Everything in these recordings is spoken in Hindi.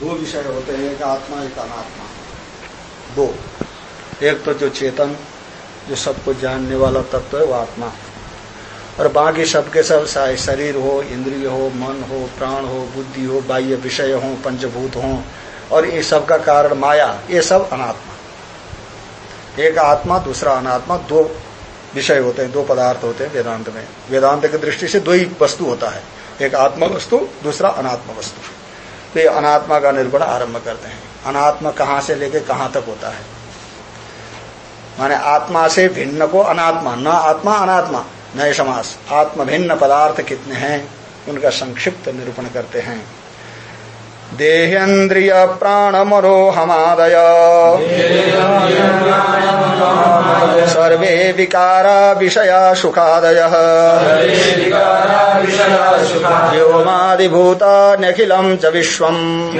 दो विषय होते हैं, एक आत्मा, एक अनात्मा। दो। एक तो जो चेतन, जो सबको जानने वाला तत्व है, वो आत्मा। और बाकी सबके सब शरीर हो, इंद्रिय हो, मन हो, प्राण हो, बुद्धि हो, बाह्य विषय हो, पंचभूत हो, और ये सब का कारण माया, ये सब अनात्मा। एक आत्मा, दूसरा अनात्मा, दो विषय होते हैं, दो पदार्थ होते हैं वेदांत में। वेदांत की दृष्टि से दो ही वस्तु होता है। एक आत्मा वस्तु दूसरा अनात्मा वस्तु तो ये अनात्मा का निर्गुण आरंभ करते हैं। अनात्मा कहाँ से लेके कहाँ तक होता है? माने आत्मा से भिन्न को अनात्मा, न आत्मा, अनात्मा नए समास। आत्म भिन्न पदार्थ कितने हैं, उनका संक्षिप्त निरूपण करते हैं। देहेन्द्रिय प्राणमरोहमादय सर्वे विकारा विषया सुखादयः व्योमादिभूतान्यखिलम् च विश्वम्।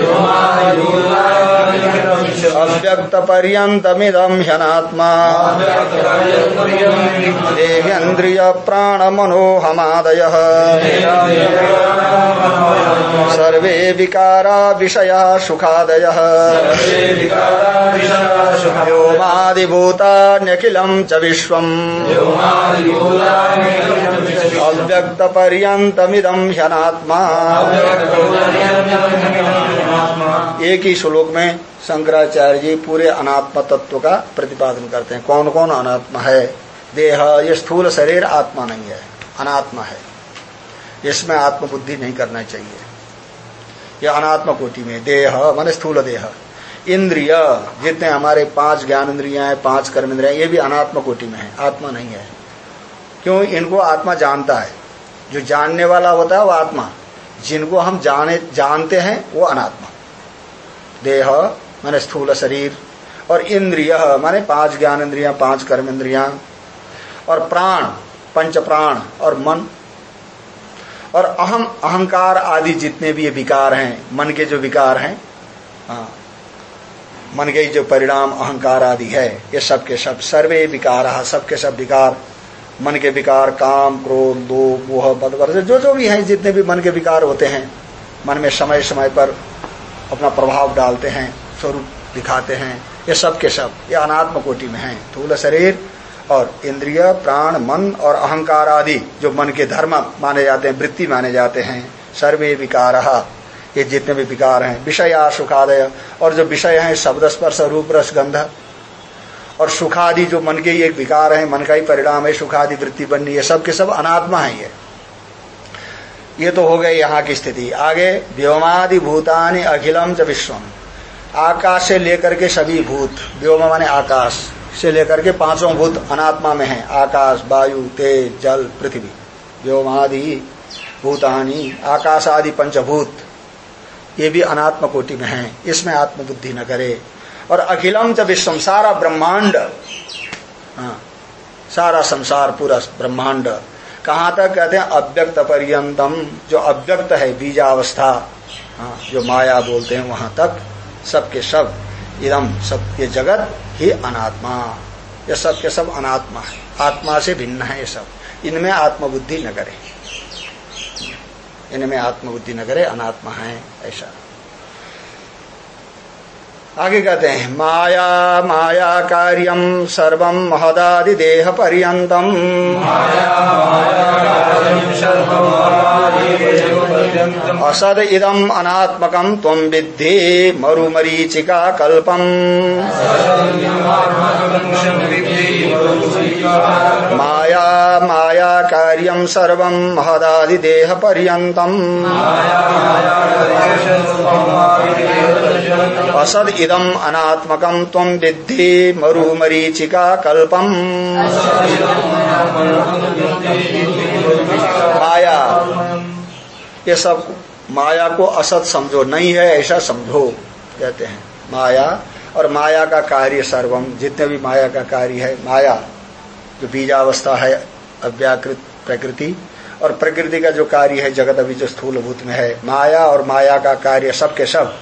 अव्यक्तपर्यन्तमिदम् ह्यनात्मा। देहेन्द्रिय प्राणमनोहमादयः सर्वे विकारा विषया सुखादय। व्योमादिभूतान्यखिलम् च विश्वम्। अव्यक्तपर्यन्तमिदम् ह्यनात्मा। एक ही श्लोक में शंकराचार्य जी पूरे अनात्मा तत्व का प्रतिपादन करते हैं। कौन कौन अनात्मा है? देह, ये स्थूल शरीर आत्मा नहीं है। अनात्मा है। इसमें आत्मबुद्धि नहीं करना चाहिए। यह अनात्म कोटि में, देह, मान स्थूल देह। इंद्रिय, जितने हमारे पाँच ज्ञान इंद्रिया है, पाँच कर्म इंद्रिया ये भी अनात्म कोटि में है। आत्मा नहीं है। क्यों? इनको आत्मा जानता है। जो जानने वाला होता है, वो आत्मा। जिनको हम जाने, जानते हैं, वो अनात्मा। देह, माने स्थूल शरीर। और इंद्रिय, माने पाँच ज्ञान इंद्रिया, पाँच कर्म इंद्रिया। और प्राण, पंच प्राण और मन। और अहम, अहंकार आदि जितने भी ये विकार हैं, मन के जो विकार हैं हाँ मन के जो परिणाम अहंकार आदि है, ये सब के सब, सर्वे विकार सबके सब विकार, मन के विकार, काम, क्रोध दो मोह बदवर जो जो भी हैं, जितने भी मन के विकार होते हैं, मन में समय समय पर अपना प्रभाव डालते हैं, स्वरूप दिखाते हैं, ये सब के सब, ये अनात्म कोटि में है थूल शरीर और इंद्रिय, प्राण, मन और अहंकार आदि जो मन के धर्म माने जाते हैं, वृत्ति माने जाते हैं, सर्वे विकार। ये जितने भी विकार हैं, विषय सुखादय। और जो विषय है, शब्द स्पर्श, रूप रस, गंध। और सुखादि जो मन के एक विकार है, मन का ही परिणाम है, सुखादि, वृत्ति बननी है सब के सब अनात्मा है ये। ये तो हो गए यहाँ की स्थिति। आगे, व्योमादि भूतानि अखिलम च विश्वम। आकाश से लेकर के सभी भूत। व्योम माने आकाश। से लेकर के पाँचों भूत अनात्मा में है। आकाश वायु तेज जल पृथ्वी। व्योमादि भूतानी आकाश आदि पंचभूत। ये भी अनात्म कोटि में है। इसमें आत्मबुद्धि न करे। और अखिलम च विश्वम सारा ब्रह्मांड। हाँ, सारा संसार पूरा ब्रह्मांड। कहाँ तक कहते हैं? अव्यक्त पर्यंतम। जो अव्यक्त है बीजावस्था। हाँ, जो माया बोलते हैं वहाँ तक सबके सब। इदम सब ये जगत ही अनात्मा। ये सब के सब अनात्मा है। आत्मा से भिन्न है ये सब। इनमें आत्मबुद्धि न करे। इनमें आत्मबुद्धि न करे, अनात्मा है, ऐसा। आगे कहते हैं, माया माया कार्यम सर्व महदादि देह पर्यतम असद इदम अनात्मकम तम विद्धि मरुमरीचिका कल्पम। माया माया कार्यम सर्व महदादि देह पर्यतम असद इदम अनात्मक तम विद्धि मरुमरीचिका कल्पम। माया ये सब माया को असत समझो, नहीं है ऐसा समझो, कहते हैं। माया, और माया का कार्य सर्वम, जितने भी माया का कार्य है, माया, जो बीजावस्था है, अव्याकृत प्रकृति, और प्रकृति का जो कार्य है, जगत अभी जो स्थूल भूत में है, माया और माया का कार्य सबके सब,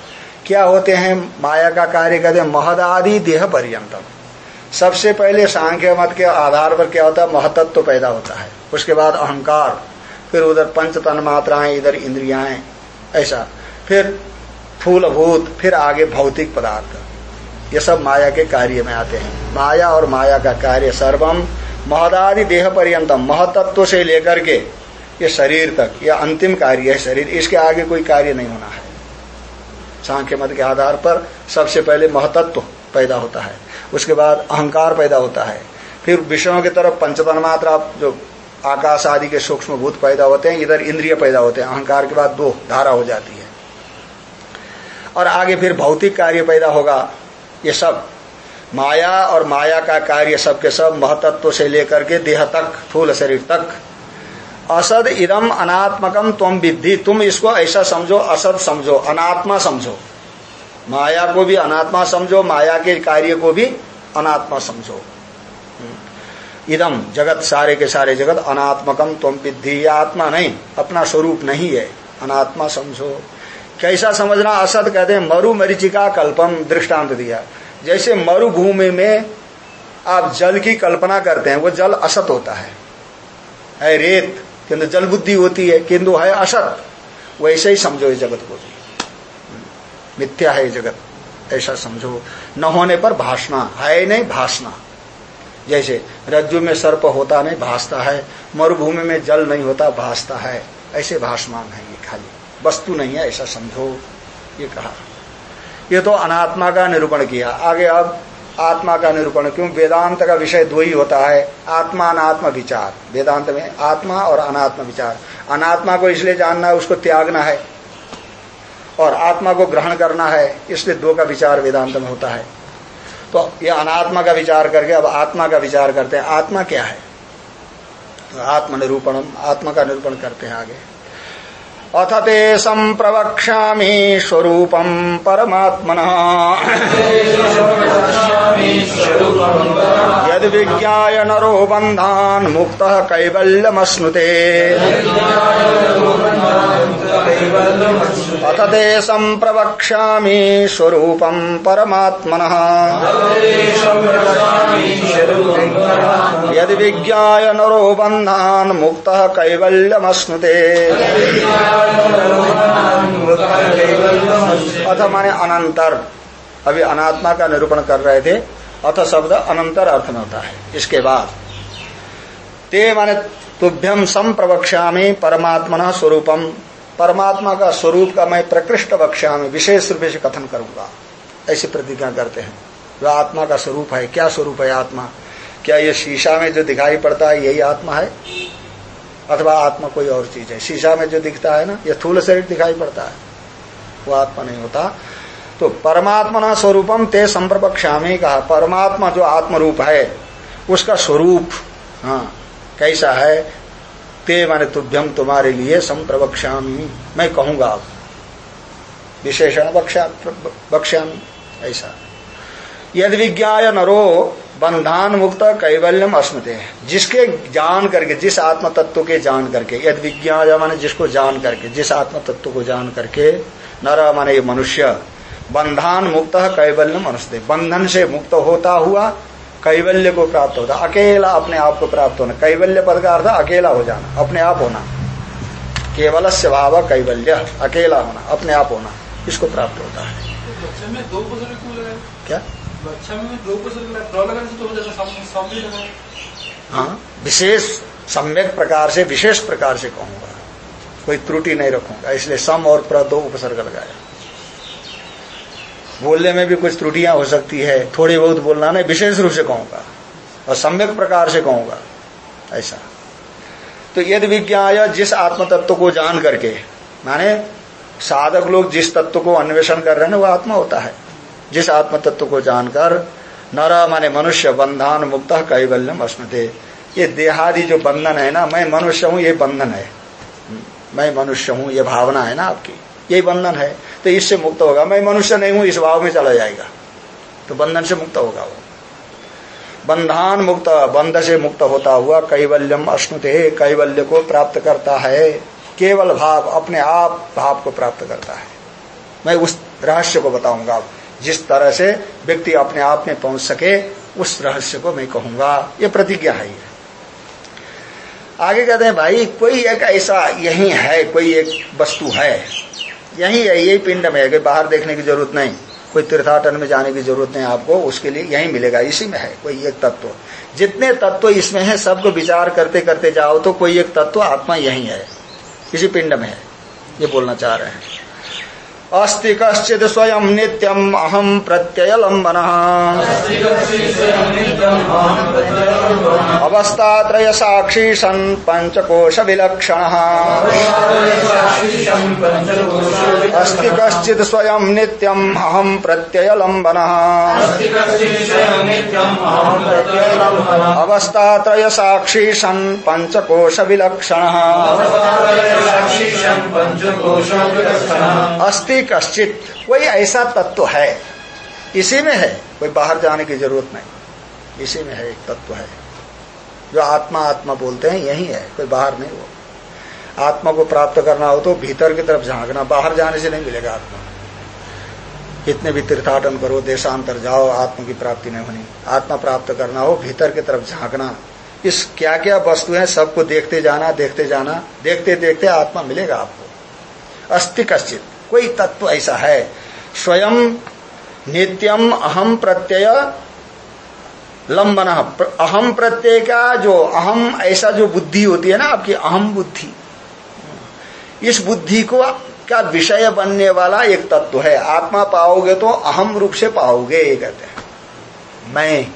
क्या होते हैं? माया का कार्य कहते हैं महदादि देह पर्यंतम। सबसे पहले सांख्य मत के आधार पर क्या होता है? महतत्व तो पैदा होता है। उसके बाद अहंकार। फिर उधर पंच तन मात्राएँ, इधर इंद्रियाएँ, ऐसा। फिर स्थूलभूत फिर आगे भौतिक पदार्थ। ये सब माया के कार्य में आते हैं। माया और माया का कार्य सर्वम, महदादि देह पर्यंतम, महतत्व से लेकर के ये शरीर तक यह अंतिम कार्य है शरीर। इसके आगे कोई कार्य नहीं होना है। सांख्य मत के आधार पर सबसे पहले महतत्व पैदा होता है। उसके बाद अहंकार पैदा होता है। फिर विषयों की तरफ़ पंचतन मात्रा, जो आकाश आदि के सूक्ष्म भूत पैदा होते हैं, इधर इंद्रिय पैदा होते हैं, अहंकार के बाद दो धारा हो जाती है। और आगे फिर भौतिक कार्य पैदा होगा, ये सब। माया और माया का कार्य सबके सब सब महतत्व से लेकर के देह तक थूल शरीर तक। असद इदम अनात्मकम तुम विद्धि, तुम इसको ऐसा समझो, असद समझो, अनात्मा समझो। माया को भी अनात्मा समझो, माया के कार्य को भी अनात्मा समझो। इदम जगत सारे के सारे जगत अनात्मकम तुम विद्धि आत्मा नहीं, अपना स्वरूप नहीं है। अनात्मा समझो। कैसा समझना? असत कहते हैं, मरु मरीचिका कल्पम दृष्टांत दिया। जैसे मरुभूमि में आप जल की कल्पना करते हैं, वो जल असत होता है। है रेत, किंतु जल बुद्धि होती है, किंतु है असत। वैसे ही समझो इस जगत को। मिथ्या है जगत, ऐसा समझो। न होने पर भाषणा, है नहीं भाषणा। जैसे रज्जु में सर्प होता नहीं, भासता है। मरुभूमि में जल नहीं होता, भासता है। ऐसे भाषमान है ये खाली। वस्तु नहीं है, ऐसा समझो, ये कहा। ये तो अनात्मा का निरूपण किया। आगे अब आत्मा का निरूपण क्यों? वेदांत का विषय दो ही होता है। आत्मा, अनात्मा विचार। वेदांत में आत्मा और अनात्मा विचार। अनात्मा को इसलिए जानना है उसको त्यागना है और आत्मा को ग्रहण करना है। इसलिए दो का विचार वेदांत में होता है। तो ये अनात्मा का विचार करके अब आत्मा का विचार करते हैं। आत्मा क्या है? तो आत्म निरूपण आत्मा का निरूपण करते हैं आगे। अथ ते सम्प्रवक्ष्यामि स्वरूपम् परमात्मनः यद्विज्ञाय नरो बन्धान् मुक्तः कैवल्यमश्नुते। अथ ते सम्प्रवक्ष्यामि स्वरूपम् परमात्मनः। यद्विज्ञाय नरो बन्धान् मुक्तः कैवल्यमश्नुते। अथ माने अनंतर अभी अनात्मा का निरूपण कर रहे थे। अथ शब्द अनंतर अर्थ में होता है। इसके बाद, ते माने तुभ्यम सम प्रवक्ष्यामी परमात्मा स्वरूपम परमात्मा का स्वरूप का मैं प्रकृष्ट बक्षा में विशेष रूप से कथन करूँगा। ऐसी प्रतिज्ञा करते हैं। जो आत्मा का स्वरूप है, क्या स्वरूप है आत्मा? क्या ये शीशा में जो दिखाई पड़ता है, यही आत्मा है? अथवा आत्मा कोई और चीज़ है? शीशा में जो दिखता है ना, ये थूल शरीर दिखाई पड़ता है। वो आत्मा नहीं होता। तो परमात्मा स्वरूपम ते संप्रपक्षामी कहा। परमात्मा जो आत्म रूप है, उसका स्वरूप हाँ कैसा है? ते माने तुभ्यम तुम्हारे लिए संप्रवक्ष्यामी। मैं कहूँगा अब। विशेषण बक्ष्यामी ऐसा। यद विज्ञा नरो बंधान मुक्त कैवल्यम अस्मते। जिसके जान करके, जिस आत्म तत्व के जान करके, यद विज्ञान माने जिसको जान करके, जिस आत्म तत्व को जान करके, नर माने ये मनुष्य बंधान मुक्त कैवल्यम अनुष्ठते बंधन से मुक्त होता हुआ कैवल्य को प्राप्त होता अकेला अपने आप को प्राप्त होना। कैवल्य पद का अर्थ अकेला हो जाना अपने आप होना। केवल भाव कैवल्य अकेला होना अपने आप होना इसको प्राप्त होता है। क्या हाँ विशेष सम्यक प्रकार से विशेष प्रकार से कहूँगा। कोई त्रुटि नहीं रखूँगा इसलिए सम और प्र दो उपसर्ग लगाया। बोलने में भी कुछ त्रुटियाँ हो सकती है थोड़ी बहुत बोलना नहीं विशेष रूप से कहूँगा और सम्यक प्रकार से कहूँगा, ऐसा। तो यदि विज्ञा जिस आत्म तत्व को जान करके, माने साधक लोग जिस तत्व को अन्वेषण कर रहे हैं, वो आत्मा होता है। जिस आत्म तत्व को जानकर नर माने मनुष्य बंधन मुक्त कैवल्यम अस्मते। ये देहादि जो बंधन है ना, मैं मनुष्य हूँ, ये बंधन है। मैं मनुष्य हूँ, ये भावना है ना आपकी। यही बंधन है। तो इससे मुक्त होगा। मैं मनुष्य नहीं हूँ, इस भाव में चला जाएगा। तो बंधन से मुक्त होगा वो। बंधान मुक्त, बंध से मुक्त होता हुआ कैवल्यम अश्नुते, कैवल्य को प्राप्त करता है। केवल भाव, अपने आप भाव को प्राप्त करता है। मैं उस रहस्य को बताऊँगा। जिस तरह से व्यक्ति अपने आप में पहुँच सके, उस रहस्य को मैं कहूँगा। ये प्रतिज्ञा है आगे कहते हैं, भाई, कोई एक ऐसा यही है, कोई एक वस्तु है यही है, यही पिंड में है कि बाहर देखने की ज़रूरत नहीं। कोई तीर्थाटन में जाने की ज़रूरत नहीं आपको, उसके लिए यही मिलेगा। इसी में है कोई एक तत्व। जितने तत्व इसमें है, सबको विचार करते करते जाओ तो कोई एक तत्व आत्मा यही है। इसी पिंड में है। ये बोलना चाह रहे हैं। अस्ति कश्चित स्वयं नित्यम अहम प्रत्यय लंबन अवस्थात्रय साक्षी सन पंचकोश विलक्षण अस्ति कश्चित स्वयं नित्यम अहम प्रत्यय लंबन अवस्थात्रय साक्षी सन पंचकोश विलक्षण अस्ति कश्चित कोई ऐसा तत्व है? इसी में है, कोई बाहर जाने की ज़रूरत नहीं। इसी में है, एक तत्व है। जो आत्मा आत्मा बोलते हैं, यही है, कोई बाहर नहीं हो आत्मा को प्राप्त करना हो तो भीतर की तरफ़ झांकना, बाहर जाने से नहीं मिलेगा आत्मा। कितने भी तीर्थाटन करो, देशांतर जाओ, आत्मा की प्राप्ति नहीं होनी। आत्मा प्राप्त करना हो, भीतर की तरफ़ झांकना। इस क्या क्या वस्तु है, सबको देखते जाना देखते जाना देखते देखते आत्मा मिलेगा आपको। अस्थि कश्चित कोई तत्व ऐसा है। स्वयं नित्यम अहम प्रत्यय लंबन। अहम प्रत्यय का जो अहम ऐसा जो बुद्धि होती है ना आपकी, अहम बुद्धि। इस बुद्धि को का विषय बनने वाला एक तत्व है। आत्मा पाओगे तो अहम रूप से पाओगे, ये कहते हैं। मैं,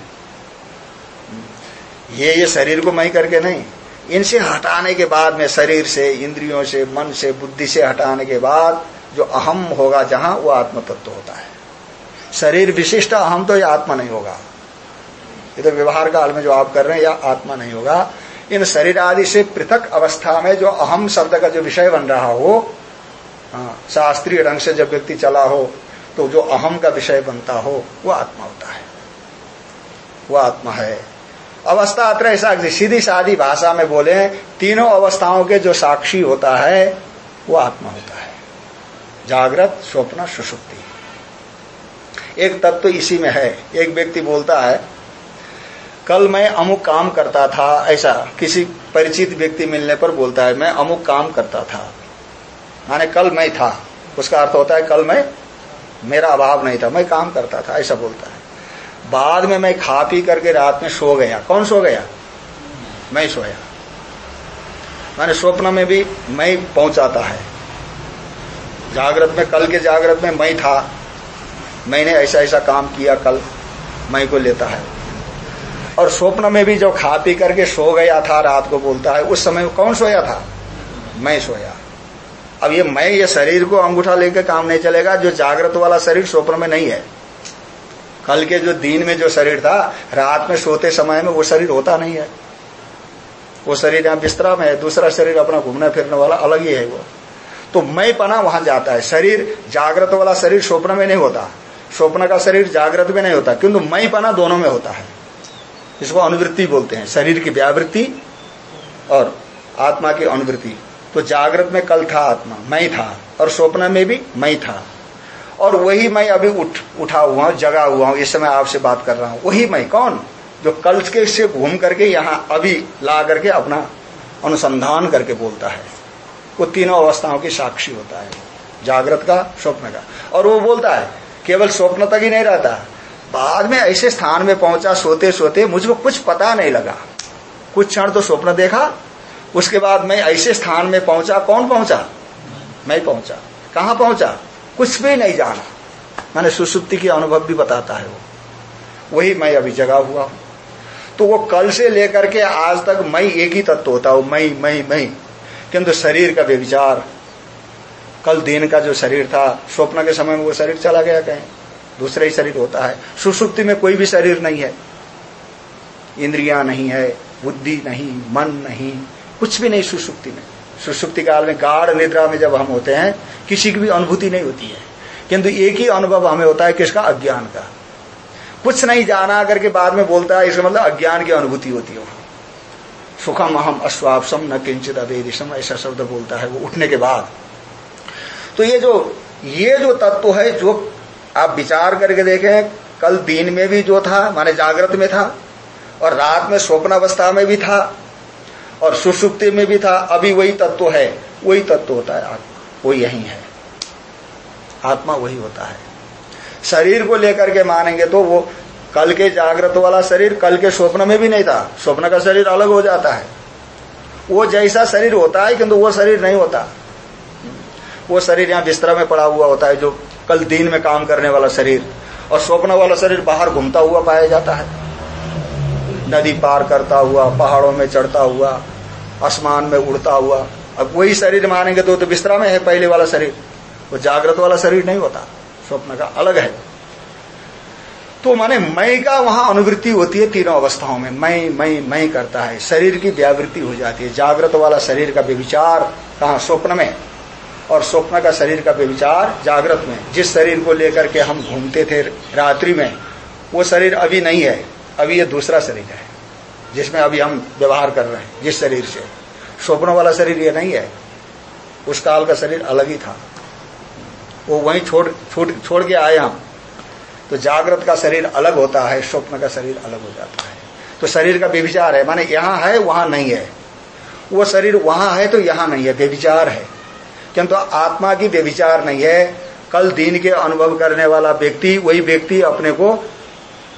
ये ये शरीर को मैं करके नहीं। इनसे हटाने के बाद में शरीर से, इंद्रियों से, मन से, बुद्धि से हटाने के बाद जो अहम होगा जहाँ वो आत्म तत्व होता है। शरीर विशिष्ट अहम तो यह आत्मा नहीं होगा। ये तो व्यवहार काल में जो आप कर रहे हैं यह आत्मा नहीं होगा। इन शरीर आदि से पृथक अवस्था में जो अहम शब्द का जो विषय बन रहा हो हाँ, शास्त्रीय ढंग से जब व्यक्ति चला हो तो जो अहम का विषय बनता हो वो आत्मा होता है। वो आत्मा है। अवस्था अत्र ऐसा सीधी सादी भाषा में बोले तीनों अवस्थाओं के जो साक्षी होता है वो आत्मा होता है। जागृत, स्वप्न, सुषुप्ति। एक तत्व तो इसी में है। एक व्यक्ति बोलता है, कल मैं अमुक काम करता था। ऐसा किसी परिचित व्यक्ति मिलने पर बोलता है, मैं अमुक काम करता था। माने कल मैं था। उसका अर्थ होता है, कल मैं, मेरा अभाव नहीं था, मैं काम करता था। ऐसा बोलता है। बाद में मैं खा पी करके रात में सो गया। कौन सो गया? मैं सोया। मैंने स्वप्न में भी मैं पहुंचाता है। जागृत में, कल के जागृत में मैं था। मैंने ऐसा ऐसा काम किया कल मैं को लेता है। और स्वप्न में भी जो खा पी करके सो गया था, रात को बोलता है, उस समय कौन सोया था? मैं सोया। अब ये मैं, ये शरीर को अंगूठा लेकर काम नहीं चलेगा, जो जागृत वाला शरीर स्वप्न में नहीं है। कल के जो दिन में जो शरीर था, रात में सोते समय में वो शरीर होता नहीं है। वो शरीर यहाँ बिस्तरा में है, दूसरा शरीर अपना घूमने फिरने वाला अलग ही है वो। तो मैं पना वहाँ जाता है। शरीर जागृत वाला शरीर स्वप्न में नहीं होता। स्वप्न का शरीर जागृत में नहीं होता, किंतु मैं पना दोनों में होता है। इसको अनुवृत्ति बोलते हैं, शरीर की व्यावृत्ति और आत्मा की अनुवृत्ति। तो जागृत में कल था आत्मा, मैं था, और स्वप्न में भी मैं था। और वही मैं अभी उठ, उठा हुआ हूँ, जगा हुआ हूँ, इस समय आपसे बात कर रहा हूँ। वही मैं, कौन? जो कल के से घूम करके यहाँ अभी ला करके अपना अनुसंधान करके बोलता है। वो तीनों अवस्थाओं की साक्षी होता है। जागृत का, स्वप्न का। और वो बोलता है, केवल स्वप्न तक ही नहीं रहता। बाद में ऐसे स्थान में पहुँचा सोते सोते मुझको कुछ पता नहीं लगा। कुछ क्षण तो स्वप्न देखा, उसके बाद मैं ऐसे स्थान में पहुँचा, कौन पहुँचा? मैं पहुँचा। कहा पहुँचा? कुछ भी नहीं जाना। मैंने सुसुप्ति की अनुभव भी बताता है वो। वही मैं अभी जगा हुआ हूँ। तो वो कल से लेकर के आज तक मैं एक ही तत्व होता हूँ, मैं मैं मैं। किंतु शरीर का व्यविचार। कल दिन का जो शरीर था, स्वप्न के समय में वो शरीर चला गया कहीं। दूसरा ही शरीर होता है। सुसुप्ति में कोई भी शरीर नहीं है। इंद्रिया नहीं है, बुद्धि नहीं, मन नहीं, कुछ भी नहीं सुसुप्ति में। सुसुप्ति काल में गाढ़ निद्रा में जब हम होते हैं, किसी की भी अनुभूति नहीं होती है। किंतु एक ही अनुभव हमें होता है किसका? अज्ञान का। कुछ नहीं जाना करके बाद में बोलता है, इसका मतलब अज्ञान की अनुभूति होती है। सुखम अहम अश्वापसम न किंचित अवेदिशम, ऐसा शब्द बोलता है वो उठने के बाद। तो ये जो ये जो तत्व है, जो आप विचार करके देखें, कल दिन में भी जो था, माने जागृत में था, और रात में स्वप्न अवस्था में भी था, और सुसुप्ति में भी था, अभी वही तत्व है, वही तत्व होता है आत्मा, वो यही है। आत्मा वही होता है। शरीर को लेकर के मानेंगे तो वो कल के जागृत वाला शरीर कल के स्वप्न में भी नहीं था। स्वप्न का शरीर अलग हो जाता है। वो जैसा शरीर होता है किंतु वो शरीर नहीं होता। वो शरीर यहाँ बिस्तरा में पड़ा हुआ होता है जो कल दिन में काम करने वाला शरीर और स्वप्न वाला शरीर बाहर घूमता हुआ पाया जाता है। नदी पार करता हुआ पहाड़ों में चढ़ता हुआ आसमान में उड़ता हुआ। अब वही शरीर मानेंगे तो, तो बिस्तरा में है पहले वाला शरीर। वो जागृत वाला शरीर नहीं होता। स्वप्न का अलग है। तो माने मई का वहाँ अनुवृत्ति होती है तीनों अवस्थाओं में। मई मई मई करता है। शरीर की व्यावृत्ति हो जाती है। जागृत वाला शरीर का व्यविचार कहा? स्वप्न में। और स्वप्न का शरीर का व्यविचार जागृत में। जिस शरीर को लेकर के हम घूमते थे रात्रि में, वो शरीर अभी नहीं है। अभी ये दूसरा शरीर है, जिसमें अभी हम व्यवहार कर रहे हैं, जिस शरीर से। स्वप्न वाला शरीर ये नहीं है। उस काल का शरीर अलग ही था। वो वहीं छोड़ छोड़ छोड़ के आए हम। तो जागृत का शरीर अलग होता है, स्वप्न का शरीर अलग हो जाता है। तो शरीर का व्यभिचार है, माने यहाँ है, वहाँ नहीं है। वो शरीर वहाँ है तो यहाँ नहीं है, व्यभिचार है। किंतु आत्मा की व्यभिचार नहीं है। कल दिन के अनुभव करने वाला व्यक्ति, वही व्यक्ति अपने को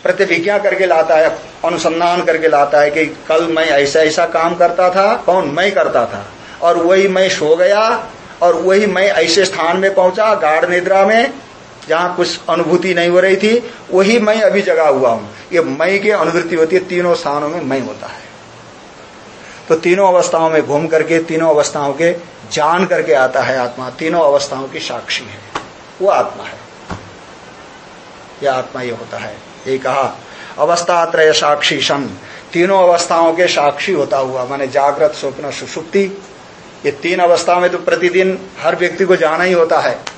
प्रतिभिज्ञा करके लाता है, अनुसंधान करके लाता है कि कल मैं ऐसा ऐसा काम करता था, कौन मैं करता था। और वही मैं सो गया, और वही मैं ऐसे स्थान में पहुँचा, गाढ़ निद्रा में जहाँ कुछ अनुभूति नहीं हो रही थी, वही मैं अभी जगा हुआ हूँ। ये मई की अनुभूति होती है, तीनों स्थानों में मई होता है। तो तीनों अवस्थाओं में घूम करके, तीनों अवस्थाओं के जान करके आता है आत्मा, तीनों अवस्थाओं की साक्षी है। वो आत्मा है। यह आत्मा ये होता है। ये कहा, अवस्थात्रय साक्षी सन तीनों अवस्थाओं के साक्षी होता हुआ, माने जागृत, स्वप्न, सुसुप्ति, ये तीन अवस्था में तो प्रतिदिन हर व्यक्ति को जाना ही होता है।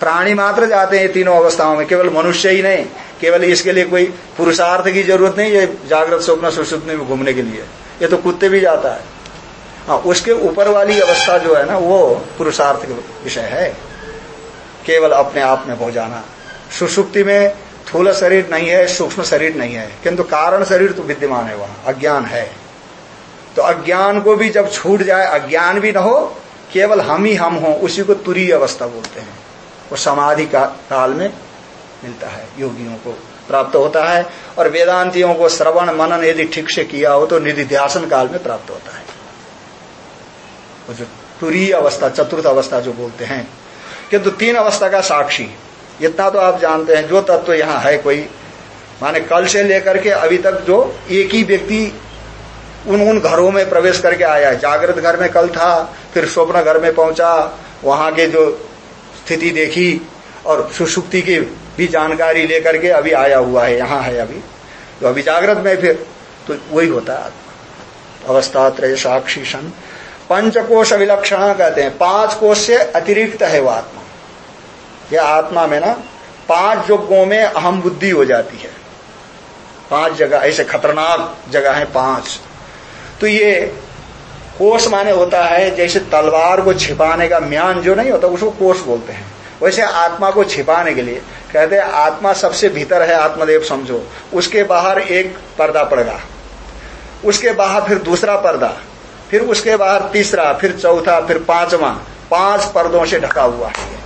प्राणी मात्र जाते हैं तीनों अवस्थाओं में, केवल मनुष्य ही नहीं, केवल इसके लिए कोई पुरुषार्थ की ज़रूरत नहीं है जागृत स्वप्न सुसुप्ति में घूमने के लिए। ये तो कुत्ते भी जाता है। हाँ उसके ऊपर वाली अवस्था जो है ना, वो पुरुषार्थ का विषय है। केवल अपने आप में हो जाना। सुसुप्ति में थूल शरीर नहीं है, सूक्ष्म शरीर नहीं है। किंतु कारण शरीर तो विद्यमान है वहाँ, अज्ञान है। तो अज्ञान को भी जब छूट जाए, अज्ञान भी न हो, केवल हम ही हम हो, उसी को तुरी अवस्था बोलते हैं। वो समाधि का काल में मिलता है, योगियों को प्राप्त होता है और वेदांतियों को श्रवण मनन यदि ठीक से किया हो तो निधिध्यासन काल में प्राप्त होता है। वो जो तुरीय अवस्था, चतुर्थ अवस्था जो बोलते हैं, किंतु तो तीन अवस्था का साक्षी, इतना तो आप जानते हैं, जो तत्व तो यहाँ है कोई, माने कल से लेकर के अभी तक जो एक ही व्यक्ति उन उन घरों में प्रवेश करके आया है, जागृत घर में कल था, फिर स्वप्न घर में पहुँचा, वहाँ के जो स्थिति देखी और सुसुप्ति की भी जानकारी लेकर के अभी आया हुआ है, यहाँ है अभी। तो अभी जागृत में फिर तो वही होता है अवस्था त्रय साक्षी सन। पंचकोश विलक्षण कहते हैं। पाँच कोश से अतिरिक्त है वो आत्मा। ये आत्मा में ना, पाँच योगों में अहम बुद्धि हो जाती है। पाँच जगह, ऐसे खतरनाक जगह है पाँच। तो ये कोष माने होता है, जैसे तलवार को छिपाने का म्यान जो नहीं होता, उसको कोष बोलते हैं। वैसे आत्मा को छिपाने के लिए कहते हैं, आत्मा सबसे भीतर है, आत्मदेव समझो। उसके बाहर एक पर्दा पड़ेगा। उसके बाहर फिर दूसरा पर्दा, फिर उसके बाहर तीसरा, फिर चौथा, फिर पांचवा। पाँच पर्दों से ढका हुआ है।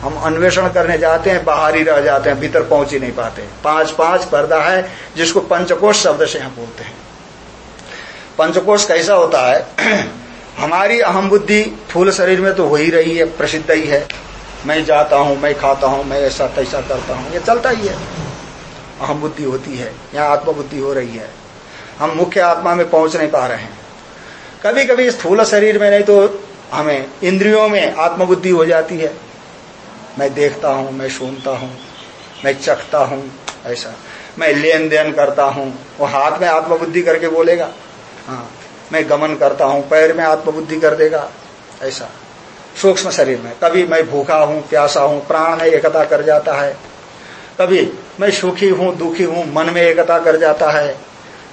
हम अन्वेषण करने जाते हैं, बाहर ही रह जाते हैं, भीतर पहुँच ही नहीं पाते। पाँच पाँच पर्दा है, जिसको पंचकोश शब्द से हम बोलते हैं। पंचकोश कैसा होता है? हमारी अहम बुद्धि फूल शरीर में तो हो ही रही है, प्रसिद्ध ही है। मैं जाता हूँ, मैं खाता हूँ, मैं ऐसा तैसा करता हूँ, ये चलता ही है। अहम बुद्धि होती है, यहाँ आत्मबुद्धि हो रही है। हम मुख्य आत्मा में पहुँच नहीं पा रहे हैं। कभी कभी स्थूल शरीर में नहीं तो हमें इंद्रियों में आत्मबुद्धि हो जाती है। मैं देखता हूँ, मैं सुनता हूँ, मैं चखता हूँ, ऐसा। मैं लेन देन करता हूँ, वो हाथ में आत्मबुद्धि करके बोलेगा। हाँ मैं गमन करता हूँ, पैर में आत्मबुद्धि कर देगा, ऐसा। सूक्ष्म शरीर में, कभी मैं भूखा हूँ, प्यासा हूँ, प्राण में एकता कर जाता है। कभी मैं सुखी हूँ, दुखी हूँ, मन में एकता कर जाता है।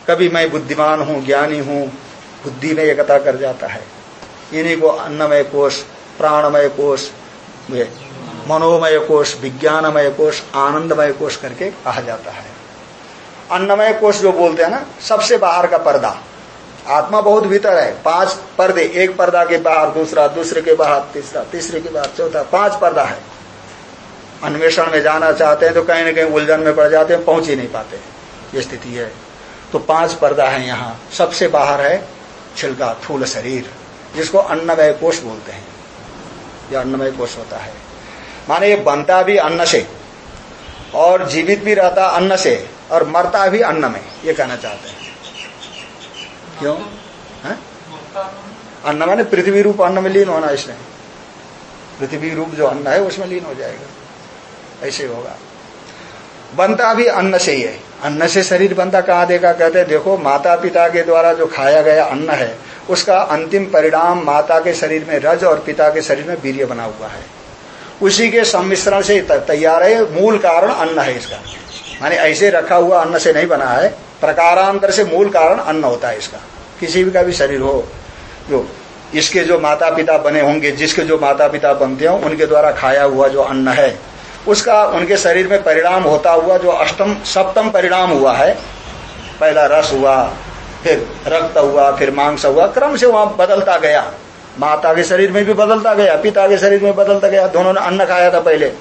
कभी मैं बुद्धिमान हूँ, ज्ञानी हूँ, बुद्धि में एकता कर जाता है। इन्हीं को अन्नमय कोष, प्राणमय कोष मनोमय कोष, विज्ञानमय कोष, आनंदमय कोष करके कहा जाता है। अन्नमय कोष जो बोलते हैं ना, सबसे बाहर का पर्दा। आत्मा बहुत भीतर है। पाँच पर्दे, एक पर्दा के बाहर, दूसरा, दूसरे के बाहर, तीसरा, तीसरे के बाहर, चौथा, पाँच पर्दा है। अन्वेषण में जाना चाहते हैं तो कहीं ना कहीं उलझन में पड़ जाते हैं, पहुँच ही नहीं पाते। ये स्थिति है। तो पाँच पर्दा है यहाँ। सबसे बाहर है छिलका थूल शरीर, जिसको अन्नमय कोष बोलते हैं। यह अन्नमय कोष होता है। माने ये बनता भी अन्न से, और जीवित भी रहता अन्न से, और मरता भी अन्न में, ये कहना चाहते हैं। क्यों? है? अन्न माने पृथ्वी रूप अन्न में लीन होना इसमें। पृथ्वी रूप जो अन्न है, उसमें लीन हो जाएगा। ऐसे होगा। बनता भी अन्न से ही है। अन्न से शरीर बनता कहा देगा कहते देखो माता पिता के द्वारा जो खाया गया अन्न है, उसका अंतिम परिणाम माता के शरीर में रज और पिता के शरीर में वीर्य बना हुआ है। उसी के सम्मिश्रण से तैयार है, मूल कारण अन्न है इसका। माने ऐसे रखा हुआ अन्न से नहीं बना है। प्रकारांतर से मूल कारण अन्न होता है इसका। किसी भी का भी शरीर हो, जो इसके जो माता पिता बने होंगे, जिसके जो माता पिता बनते हो, उनके द्वारा खाया हुआ जो अन्न है, उसका उनके शरीर में परिणाम होता हुआ जो अष्टम, सप्तम परिणाम हुआ है, पहला रस हुआ, फिर रक्त हुआ, फिर मांस हुआ, क्रम से वहाँ बदलता गया। माता के शरीर में भी बदलता गया, पिता के शरीर में बदलता गया, दोनों ने अन्न खाया था पहले।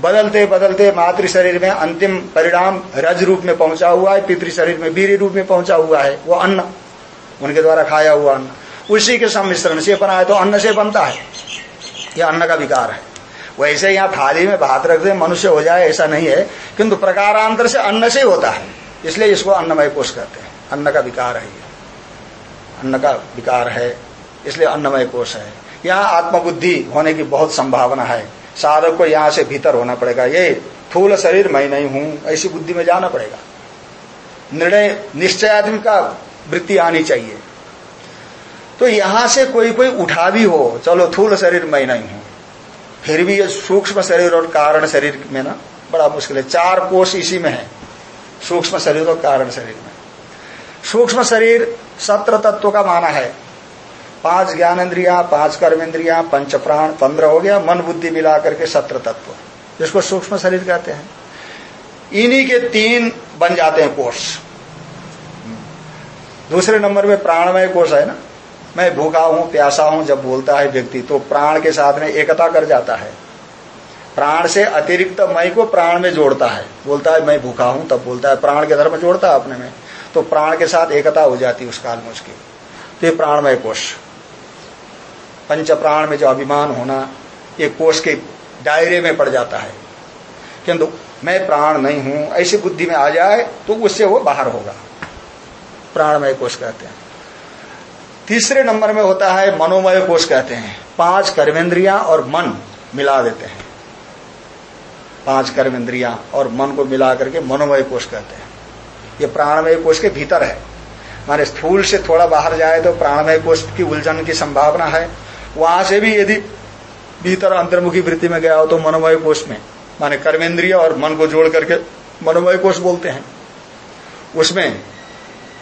बदलते बदलते मातृ शरीर में अंतिम परिणाम रज रूप में पहुँचा हुआ है, पितृ शरीर में वीर रूप में पहुँचा हुआ है, वो अन्न, उनके द्वारा खाया हुआ अन्न। उसी के सम्मिश्रण से बना है तो अन्न से बनता है। यह अन्न का विकार है। वैसे यहाँ थाली में भात रख दे, मनुष्य हो जाए, ऐसा नहीं है, किंतु प्रकारांतर से अन्न से होता है। इसलिए इसको अन्नमय कोष कहते हैं। अन्न का विकार है ये। अन्न का विकार है, इसलिए अन्नमय कोष है। यहाँ आत्मबुद्धि होने की बहुत संभावना है। साधक को यहाँ से भीतर होना पड़ेगा। ये फूल शरीर मैं नहीं हूँ, ऐसी बुद्धि में जाना पड़ेगा। निर्णय, निश्चयात्म का वृत्ति आनी चाहिए। तो यहाँ से कोई कोई उठा भी हो, चलो थूल शरीर मैं नहीं हूँ। फिर भी ये सूक्ष्म शरीर और कारण शरीर में ना, बड़ा मुश्किल है। चार कोष इसी में है। सूक्ष्म शरीर और कारण शरीर में। सूक्ष्म शरीर सत्र तत्व का माना है। पाँच ज्ञान इंद्रिया पाँच कर्म इंद्रिया पंच प्राण, पंद्रह हो गया, मन बुद्धि मिला करके सत्र तत्व। जिसको सूक्ष्म शरीर कहते हैं। इन्हीं के तीन बन जाते हैं कोष। दूसरे नंबर में प्राणमय कोष है ना? मैं भूखा हूँ, प्यासा हूँ, जब बोलता है व्यक्ति तो प्राण के साथ में एकता कर जाता है। प्राण से अतिरिक्त मई को प्राण में जोड़ता है। बोलता है, मैं भूखा हूँ, तब बोलता है, प्राण के धर्म जोड़ता है अपने में। तो प्राण के साथ एकता हो जाती है उस काल में उसकी तो ये प्राणमय कोष। पंच प्राण में जो अभिमान होना, ये कोष के दायरे में पड़ जाता है। किंतु मैं प्राण नहीं हूँ, ऐसी बुद्धि में आ जाए तो उससे वो बाहर होगा। प्राणमय कोष कहते हैं। तीसरे नंबर में होता है मनोमय कोष कहते हैं। पाँच कर्मेंद्रिया और मन मिला देते हैं। पाँच कर्मेंद्रिया और मन को मिला करके मनोमय कोष कहते हैं। ये प्राणमय कोष के भीतर है। माने स्थूल से थोड़ा बाहर जाए तो प्राणमय कोष की उलझन की संभावना है। वहाँ से भी यदि भीतर अंतर्मुखी वृत्ति में गया हो तो मनोमय कोष में, माने कर्मेंद्रिय और मन को जोड़ करके मनोमय कोष बोलते हैं। उसमें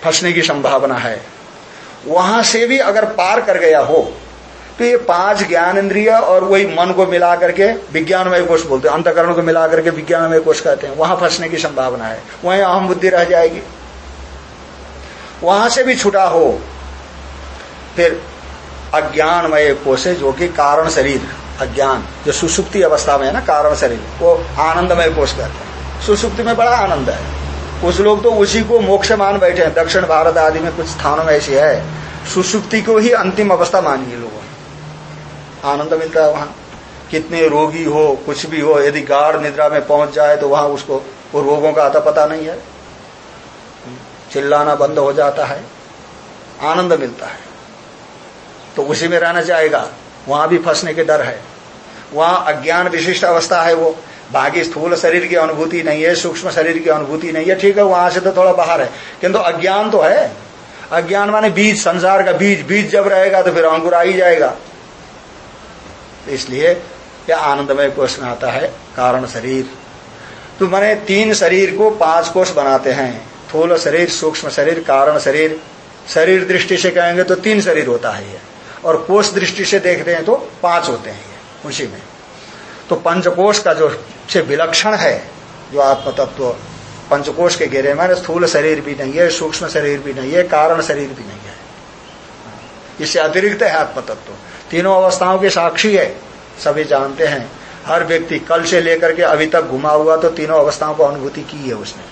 फंसने की संभावना है। वहाँ से भी अगर पार कर गया हो तो ये पाँच ज्ञान इंद्रिय और वही मन को मिला करके विज्ञानमय कोष बोलते हैं। अंतकरण को मिला करके विज्ञानमय कोष कहते हैं। वहाँ फंसने की संभावना है। वहीं अहम बुद्धि रह जाएगी। वहाँ से भी छुटा हो, फिर अज्ञानमय कोष जो कि कारण शरीर, अज्ञान, जो सुसुप्ति अवस्था में है ना, कारण शरीर, वो आनंदमय कोष कहते हैं। सुसुप्ति में बड़ा आनंद है। कुछ लोग तो उसी को मोक्ष मान बैठे हैं। दक्षिण भारत आदि में कुछ स्थानों में ऐसी है। सुसुप्ति को ही अंतिम अवस्था मानिए लोगों। ने आनंद मिलता है वहाँ। कितने रोगी हो, कुछ भी हो, यदि गाढ़ निद्रा में पहुँच जाए तो वहाँ उसको, वो रोगों का आता पता नहीं है। चिल्लाना बंद हो जाता है। आनंद मिलता है। तो उसी में रहना चाहेगा वहाँ भी फंसने के डर है। वहाँ अज्ञान विशिष्ट अवस्था है वो। बाकी स्थूल शरीर की अनुभूति नहीं है, सूक्ष्म शरीर की अनुभूति नहीं है। ठीक है, वहाँ से तो थोड़ा बाहर है। किंतु अज्ञान तो है। अज्ञान माने बीज, संसार का बीज। बीज जब रहेगा तो फिर अंकुर आ ही जाएगा। इसलिए यह आनंदमय कोष में आता है, कारण शरीर। तो मैंने तीन शरीर को पाँच कोष बनाते हैं। थूल शरीर, सूक्ष्म शरीर, कारण शरीर। शरीर दृष्टि से कहेंगे तो तीन शरीर होता है ये और कोष दृष्टि से देखते हैं तो पाँच होते हैं ये, उसी में। तो पंचकोश का जो से विलक्षण है, जो आत्म तत्व तो पंचकोश के घेरे में स्थूल शरीर भी नहीं है, सूक्ष्म शरीर भी नहीं है, कारण शरीर भी नहीं है। इससे अतिरिक्त है आत्म तत्व। तो। तीनों अवस्थाओं के साक्षी है, सभी जानते हैं। हर व्यक्ति कल से लेकर के अभी तक घुमा हुआ तो तीनों अवस्थाओं को अनुभूति की है उसने।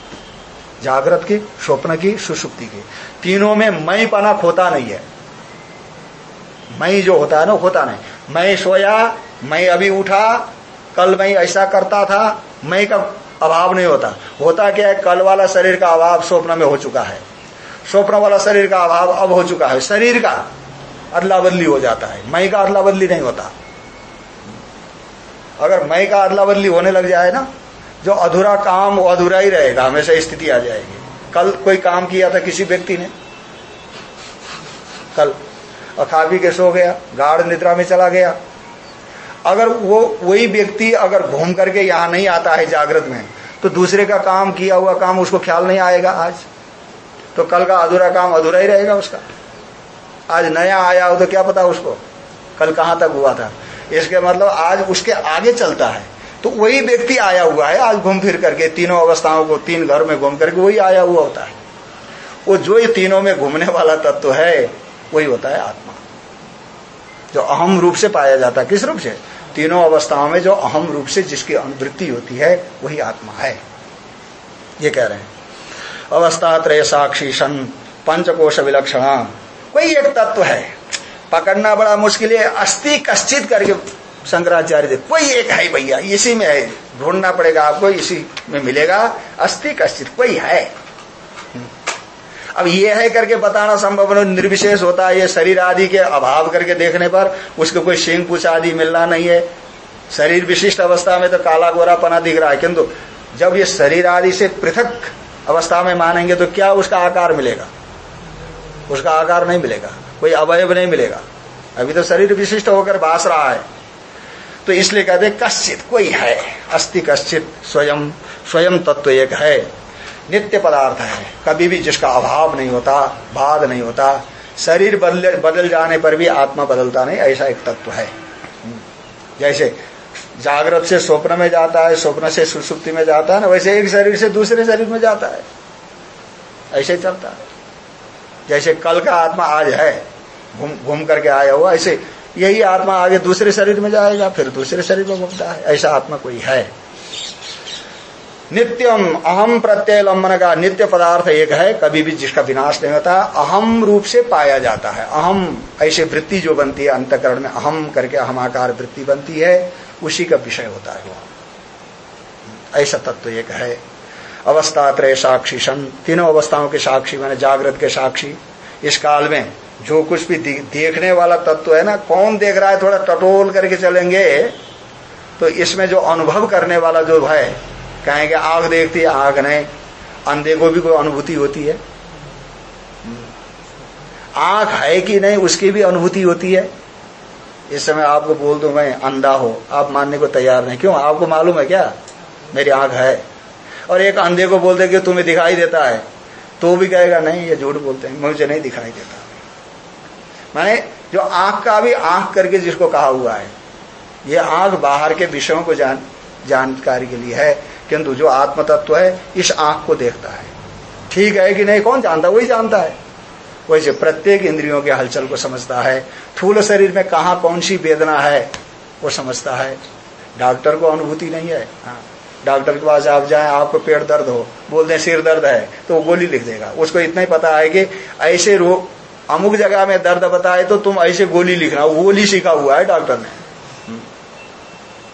जागृत की, स्वप्न की, सुसुप्ति की। तीनों में मई पना खोता नहीं है। मई जो होता है ना होता नहीं। मैं सोया, मैं अभी उठा, कल मैं ऐसा करता था, मैं का अभाव नहीं होता। होता क्या है, कल वाला शरीर का अभाव स्वप्न में हो चुका है। स्वप्न वाला शरीर का अभाव अब हो चुका है। शरीर का अदला बदली हो जाता है। मई का अदला बदली नहीं होता। अगर मई का अदला बदली होने लग जाए ना, जो अधूरा काम, वो अधूरा ही रहेगा, हमेशा स्थिति आ जाएगी। कल कोई काम किया था किसी व्यक्ति ने? कल। और खा पी के सो गया, गाढ़ निद्रा में चला गया। अगर वो, वही व्यक्ति अगर घूम करके यहाँ नहीं आता है जागृत में तो दूसरे का काम किया हुआ काम उसको ख्याल नहीं आएगा आज। तो कल का अधूरा काम अधूरा ही रहेगा उसका। आज नया आया हो तो क्या पता उसको, कल कहाँ तक हुआ था। इसके मतलब आज उसके आगे चलता है। तो वही व्यक्ति आया हुआ है आज घूम फिर करके, तीनों अवस्थाओं को, तीन घर में घूम करके वही आया हुआ होता है। वो जो ये तीनों में घूमने वाला तत्व है वही होता है आत्मा। जो अहम रूप से पाया जाता है। किस रूप से? तीनों अवस्थाओं में जो अहम रूप से जिसकी अनुवृत्ति होती है, वही आत्मा है। ये कह रहे हैं। अवस्था त्रय साक्षी सन पंचकोश विलक्षण। कोई एक तत्व है। पकड़ना बड़ा मुश्किल है। अस्थि कश्चित करके शंकराचार्य कोई एक है भैया। इसी में है। ढूंढना पड़ेगा आपको, इसी में मिलेगा। अस्थि कश्चित कोई है। अब ये है करके बताना संभव नहीं, निर्विशेष होता है ये शरीर आदि के अभाव करके देखने पर, उसको कोई सिंह पूछ आदि मिलना नहीं है। शरीर विशिष्ट अवस्था में तो काला गोरा पना दिख रहा है, किंतु जब ये शरीर आदि से पृथक अवस्था में मानेंगे तो क्या उसका आकार मिलेगा? उसका आकार नहीं मिलेगा, कोई अवयव नहीं मिलेगा। अभी तो शरीर विशिष्ट होकर भाष रहा है। तो इसलिए कहते कश्चित कोई है अस्थि कश्चित, स्वयं स्वयं तत्व एक है। नित्य पदार्थ है। कभी भी जिसका अभाव नहीं होता, बाध नहीं होता, शरीर बदल बदल जाने पर भी आत्मा बदलता नहीं, ऐसा एक तत्व है। जैसे जागृत से स्वप्न में जाता है, स्वप्न से सुसुप्ति में जाता है ना, वैसे एक शरीर से दूसरे शरीर में जाता है। ऐसे चलता है। जैसे कल का आत्मा आज है, घूम घूम करके आया हुआ, ऐसे यही आत्मा आगे दूसरे शरीर में जाएगा, फिर दूसरे शरीर में घूमता है। ऐसा आत्मा कोई है। नित्यम अहम प्रत्यय लंबन का नित्य पदार्थ एक है, कभी भी जिसका विनाश नहीं होता, अहम रूप से पाया जाता है। अहम ऐसे वृत्ति जो बनती है, अंतकरण में अहम करके अहमाकार वृत्ति बनती है, उसी का विषय होता है वो। ऐसा तत्व तो एक है। अवस्था त्रय साक्षी सन तीनों अवस्थाओं के साक्षी, मैंने जागृत के साक्षी। इस काल में जो कुछ भी देखने वाला तत्व है ना, कौन देख रहा है, थोड़ा टटोल करके चलेंगे तो इसमें जो अनुभव करने वाला जो है कहेंगे, आग देखती है, आग नहीं। अंधे को भी कोई अनुभूति होती है। आँख है कि नहीं, उसकी भी अनुभूति होती है। इस समय आपको बोल दू मैं, अंधा हो। आप मानने को तैयार नहीं। क्यों? आपको मालूम है क्या? मेरी आँख है। और एक अंधे को बोलते कि तुम्हें दिखाई देता है। तो भी कहेगा, नहीं, ये झूठ बोलते हैं। मुझे नहीं दिखाई देता। माने, जो आँख का भी आँख करके जिसको कहा हुआ है, ये आँख बाहर के विषयों को जान, जानकारी के लिए है। किंतु जो आत्म तत्व है, इस आँख को देखता है। ठीक है कि नहीं, कौन जानता? वही जानता है। वैसे प्रत्येक इंद्रियों के हलचल को समझता है। थूल शरीर में कहा कौन सी वेदना है, वो समझता है। डॉक्टर को अनुभूति नहीं है। हाँ। डॉक्टर के पास आप जाए, आपको पेट दर्द हो, बोल दें सिर दर्द है तो वो गोली लिख देगा। उसको इतना ही पता है कि ऐसे रोग अमुक जगह में दर्द बताए तो तुम ऐसे गोली लिखना गोली सीखा हुआ है डॉक्टर ने।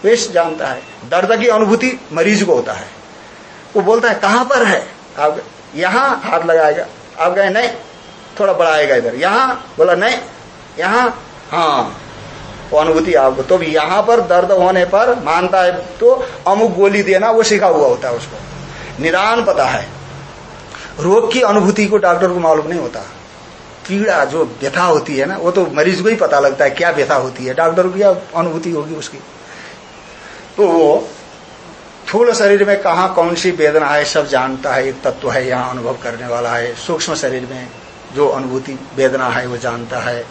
वेश जानता है, दर्द की अनुभूति मरीज़ को होता है। वो बोलता है, कहाँ पर है? आप यहाँ। हाथ लगाएगा। आप कहें नहीं। थोड़ा बढ़ाएगा इधर, यहाँ। बोला, नहीं। यहाँ? हाँ। वो अनुभूति आपको तो यहाँ पर दर्द होने पर मानता है तो अमुक गोली देना वो सीखा हुआ होता है उसको। निदान पता है। रोग की अनुभूति को डॉक्टर को मालूम नहीं होता। पीड़ा जो व्यथा होती है ना, वो तो मरीज़ को ही पता लगता है, क्या व्यथा होती है। डॉक्टर को क्या अनुभूति होगी उसकी। तो वो थूल शरीर में कहा कौन सी वेदना है, सब जानता है, एक तत्व है, यहाँ अनुभव करने वाला है। सूक्ष्म शरीर में जो अनुभूति वेदना है, वो जानता है।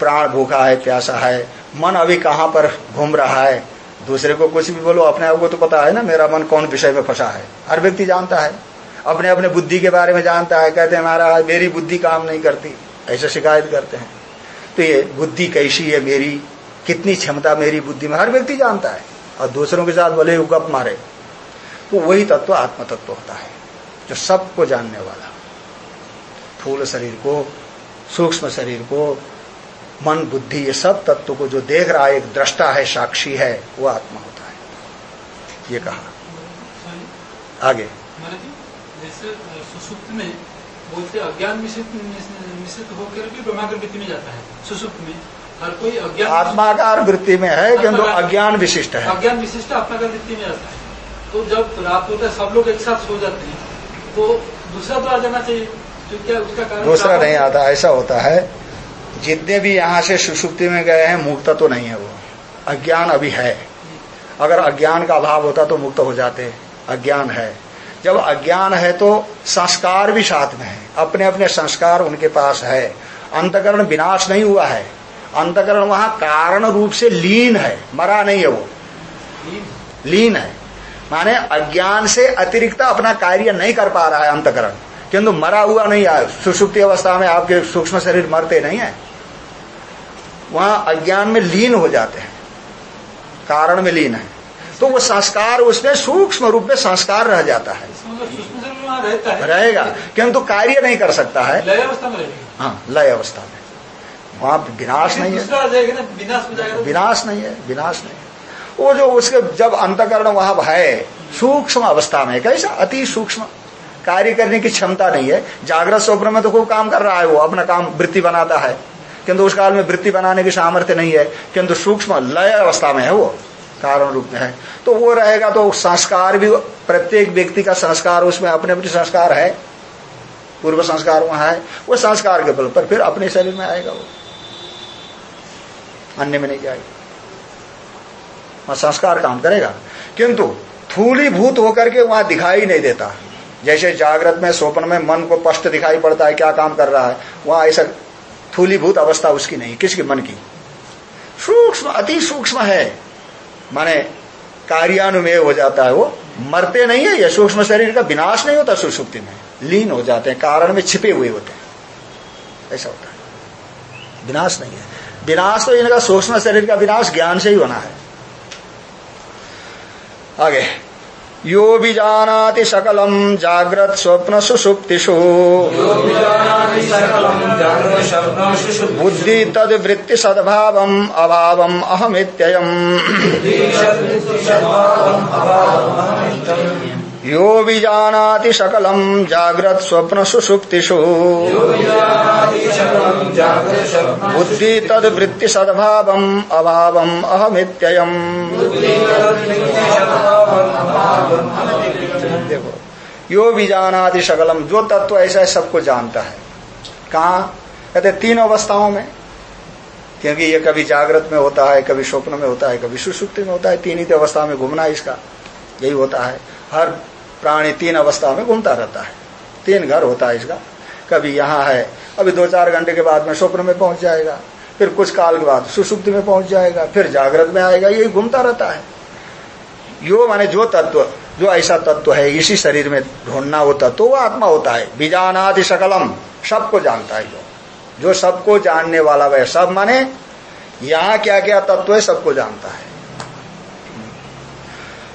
प्राण भूखा है, प्यासा है। मन अभी कहाँ पर घूम रहा है? दूसरे को कुछ भी बोलो, अपने आप को तो पता है ना, मेरा मन कौन विषय में फंसा है। हर व्यक्ति जानता है। अपने अपने बुद्धि के बारे में जानता है। कहते हैं हमारा मेरी बुद्धि काम नहीं करती। ऐसे शिकायत करते हैं। तो ये बुद्धि कैसी है मेरी? कितनी क्षमता मेरी बुद्धि में? हर व्यक्ति जानता है। और दूसरों के साथ बोले गप मारे तो वही तत्व आत्म तत्व होता है, जो सबको जानने वाला। फूल शरीर को, सूक्ष्म शरीर को, मन, बुद्धि, ये सब तत्व को जो देख रहा है, एक दृष्टा है, साक्षी है, वो आत्मा होता है। ये कहा। आगे। में बोलते अज्ञान मिश्रित होकर भी में जाता है। सुसुप्त में हर कोई अज्ञान आत्माकार वृत्ति में है किंतु अज्ञान विशिष्ट है। अज्ञान विशिष्ट आत्माकार वृत्ति में जाता है। तो जब रात होता है सब लोग एक साथ सो जाते हैं तो दूसरा तो आ जाना चाहिए तो क्या उसका कारण दूसरा नहीं आता ऐसा होता है जितने भी यहाँ से सुसुप्ति में गए हैं मुक्त तो नहीं है वो। अज्ञान अभी है। अगर अज्ञान का अभाव होता तो मुक्त हो जाते। अज्ञान है। जब अज्ञान है तो संस्कार भी साथ में है। अपने अपने संस्कार उनके पास है। अंतकरण विनाश नहीं हुआ है। अंतकरण वहाँ कारण रूप से लीन है मरा नहीं है वो। लीन? है। माने अज्ञान से अतिरिक्त अपना कार्य नहीं कर पा रहा है अंतकरण। किंतु मरा हुआ नहीं है सुसुप्ति अवस्था में आपके सूक्ष्म शरीर मरते नहीं है। वहाँ अज्ञान में लीन हो जाते हैं। कारण में लीन है। तो वो संस्कार उसमें सूक्ष्म रूप में संस्कार रह जाता है। रहेगा किंतु कार्य नहीं कर सकता है। लय अवस्था में हाँ लय अवस्था में। वहाँ विनाश नहीं है। विनाश नहीं है विनाश नहीं है। वो जो उसके जब अंतकरण वहाँ है सूक्ष्म अवस्था में कैसा? अति सूक्ष्म। कार्य करने की क्षमता नहीं है। जागृत स्वप्न में तो खूब काम कर रहा है वो अपना काम वृत्ति बनाता है। किंतु उस काल में वृत्ति बनाने की सामर्थ्य नहीं है। किंतु सूक्ष्म लय अवस्था में है वो कारण रूप में है। तो वो रहेगा तो संस्कार भी प्रत्येक व्यक्ति का संस्कार उसमें अपने अपने संस्कार है। पूर्व संस्कार वहाँ है। वो संस्कार के बल पर फिर अपने शरीर में आएगा वो। अन्य में नहीं जाएगा। वहाँ संस्कार काम करेगा। किंतु थूलीभूत होकर के वहाँ दिखाई नहीं देता। जैसे जागृत में, स्वप्न में मन को स्पष्ट दिखाई पड़ता है, क्या काम कर रहा है, वहाँ ऐसा थूलीभूत अवस्था उसकी नहीं, किसकी, मन की? सूक्ष्म, अति सूक्ष्म है। माने कार्यानुमेय हो जाता है वो। मरते नहीं है यह सूक्ष्म शरीर का विनाश नहीं होता सुसुप्ति में। लीन हो जाते हैं, कारण में छिपे हुए होते हैं। ऐसा होता है। विनाश नहीं है। विनाश तो इनका सूक्ष्म शरीर का विनाश ज्ञान से ही होना है। आगे। यो भी जानाति सकलम जागृत स्वप्न सुसुप्तिषु। बुद्धि तद वृत्ति सद्भाव अभाव अहमित्ययम्। यो विजानाति सकलम जागृत स्वप्न सुसुप्तिषु। बुद्धि तद वृत्ति सद्भाव अभाव अहमित्ययम्। देखो, यो विजानाति सकलम, जो तत्व ऐसा है, सबको जानता है। कहा? कहते तीन अवस्थाओं में। क्योंकि ये कभी जागृत में होता है, कभी स्वप्न में होता है, कभी सुसुप्ति में होता है, तीन ही अवस्था में घूमना इसका। यही होता है। हर प्राणी तीन अवस्था में घूमता रहता है। तीन घर होता है इसका। कभी यहाँ है, अभी दो चार घंटे के बाद में स्वप्न में पहुँच जाएगा, फिर कुछ काल के बाद सुसुप्ति में पहुँच जाएगा, फिर जागृत में आएगा, यही घूमता रहता है। यो माने जो तत्व, जो ऐसा तत्व है, इसी शरीर में ढूंढना वो तत्व, वो आत्मा होता है। बीजानादि सकलम, सबको जानता है जो जो सबको जानने वाला वह सब माने, यहाँ क्या क्या तत्व है, सबको जानता है।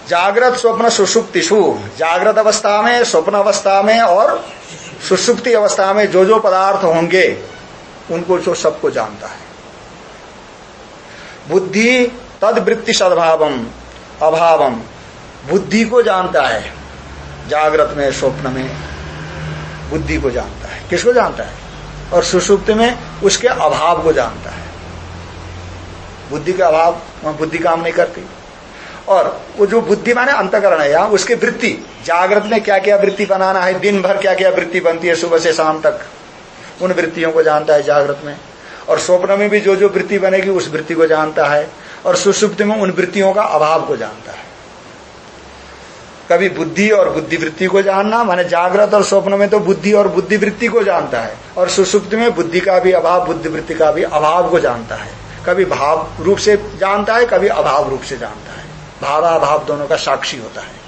जागृत स्वप्न सुसुप्तिशु जागृत अवस्था में, स्वप्न अवस्था में और सुसुप्ति अवस्था में जो जो पदार्थ होंगे, उनको जो सबको जानता है। बुद्धि तद वृत्ति सद्भावम अभावम बुद्धि को जानता है जागृत में, स्वप्न में, बुद्धि को जानता है। किसको जानता है? और सुसुप्त में उसके अभाव को जानता है। बुद्धि का अभाव, वहाँ बुद्धि काम नहीं करती। और वो जो बुद्धि माने अंतकरण है, यहाँ उसकी वृत्ति। जागृत में क्या क्या वृत्ति बनाना है? दिन भर क्या क्या वृत्ति बनती है सुबह से शाम तक? उन वृत्तियों को जानता है जागृत में। और स्वप्न में भी जो जो वृत्ति बनेगी, उस वृत्ति को जानता है। और सुसुप्त में उन वृत्तियों का अभाव को जानता है। कभी बुद्धि और बुद्धिवृत्ति को जानना, माने जागृत और स्वप्न में तो बुद्धि और बुद्धिवृत्ति को जानता है। और सुसुप्त में बुद्धि का भी अभाव, बुद्धिवृत्ति का भी अभाव को जानता है। कभी भाव रूप से जानता है, कभी अभाव रूप से जानता है। भावाभाव दोनों का साक्षी होता है।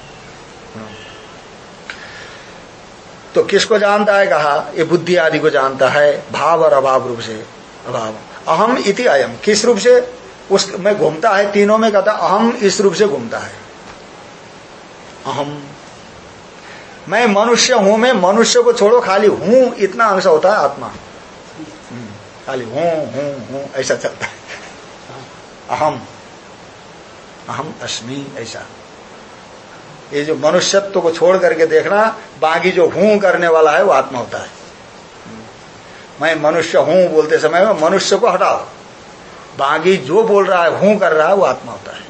तो किसको जानता है? कहा ये बुद्धि आदि को जानता है। भाव और अभाव रूप से अभाव। अहम इति अयम। किस रूप से? उस में घूमता है तीनों में कहता अहम इस रूप से घूमता है। अहम। मैं मनुष्य हूँ मैं मनुष्य को छोड़ो खाली हूँ इतना अंश होता है आत्मा। हम्म, खाली हूँ हूँ हूँ ऐसा चलता है। अहम। अहम अस्मि ऐसा। ये जो मनुष्यत्व को छोड़ करके देखना, बाकी जो हूँ करने वाला है, वो आत्मा होता है। मैं मनुष्य हूँ बोलते समय में मनुष्य को हटाओ। बाकी जो बोल रहा है, हूँ कर रहा है, वो आत्मा होता है।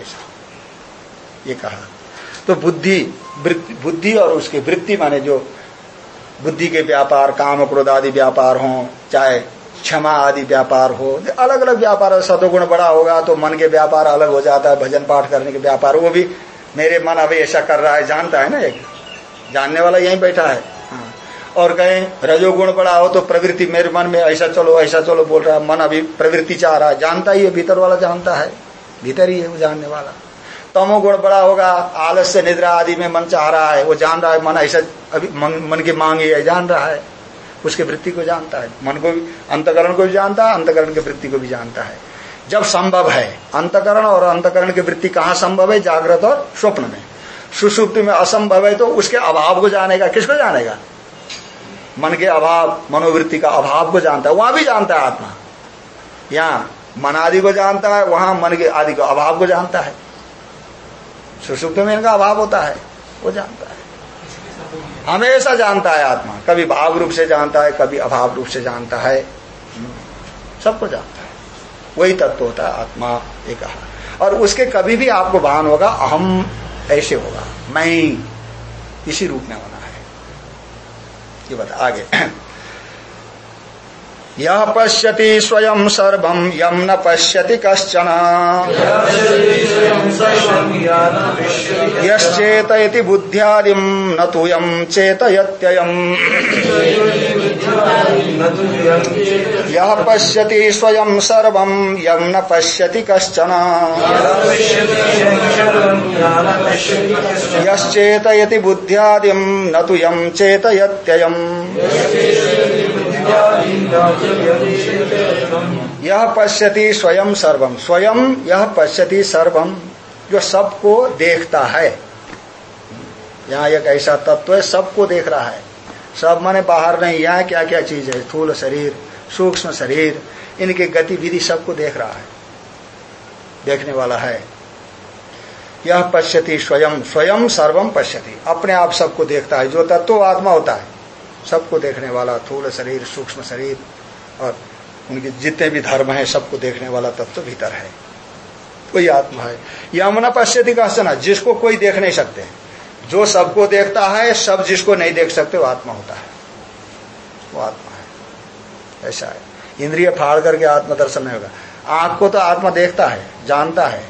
ऐसा। ये कहा। तो बुद्धि बुद्धि और उसकी वृत्ति माने जो बुद्धि के व्यापार, काम क्रोध आदि व्यापार हो, चाहे क्षमा आदि व्यापार हो अलग अलग व्यापार सदोगुण बड़ा होगा तो मन के व्यापार अलग हो जाता है भजन पाठ करने के व्यापार वो भी मेरे मन अभी ऐसा कर रहा है जानता है ना एक? जानने वाला यहीं बैठा है। हाँ। और कहें रजोगुण बड़ा हो तो प्रवृत्ति मेरे मन में ऐसा चलो ऐसा चलो बोल रहा है मन अभी प्रवृत्ति चाह रहा है जानता ही है भीतर वाला जानता है भीतर ही है वो जानने वाला। तमोगुण बड़ा होगा आलस्य निद्रा आदि में मन चाह रहा है वो जान रहा है मन ऐसा अभी मन, मन की मांग है जान रहा है। उसकी वृत्ति को जानता है। मन को भी, अंतकरण को भी जानता है, अंतकरण की वृत्ति को भी जानता है। जब संभव है, अंतकरण और अंतकरण की वृत्ति कहाँ संभव है? जागृत और स्वप्न में। सुसुप्ति में असंभव है तो उसके अभाव को जानेगा, किसको जानेगा? मन के अभाव, मनोवृत्ति का अभाव को जानता है, वहाँ भी जानता है आत्मा। यहाँ मन आदि को जानता है, वहाँ मन के आदि को अभाव को जानता है। सुसुप्त में इनका अभाव होता है, वो जानता है। हमेशा जानता है आत्मा। कभी भाव रूप से जानता है, कभी अभाव रूप से जानता है। सबको जानता है। वही तत्व होता है आत्मा ये कहा और उसके कभी भी आपको भान होगा, अहम ऐसे होगा। मैं इसी रूप में होना है। ये बता, आगे। यह पश्यति स्वयं सर्वं यम न पश्यति कश्चन। यश्चेतयति बुद्ध्यादिम न तु यम चेतयत्ययम्। यह स्वयं सर्वं यम न पश्यति कश्चन। यश्चेतयति बुद्ध्यादिम न तु यम चेतयत्ययम्। यह पश्यति स्वयं सर्वम स्वयं यह पश्यति सर्वम जो सबको देखता है। यहाँ एक ऐसा तत्व है, सबको देख रहा है। सब माने बाहर नहीं, यहाँ क्या क्या चीज़ है? स्थूल शरीर, सूक्ष्म शरीर, इनकी गतिविधि सबको देख रहा है। देखने वाला है। यह पश्यति स्वयं। स्वयं सर्वम पश्यति। अपने आप सबको देखता है। जो तत्व आत्मा होता है। सबको देखने वाला थूल शरीर, सूक्ष्म शरीर, और उनके जितने भी धर्म है, सबको देखने वाला तत्व तो भीतर है। कोई आत्मा है। यमुना पश्यति का ना जिसको कोई देख नहीं सकते। जो सबको देखता है, सब जिसको नहीं देख सकते, वो आत्मा होता है। वो आत्मा है। ऐसा है। इंद्रिय फाड़ करके आत्मा दर्शन नहीं होगा। आँख को तो आत्मा देखता है, जानता है।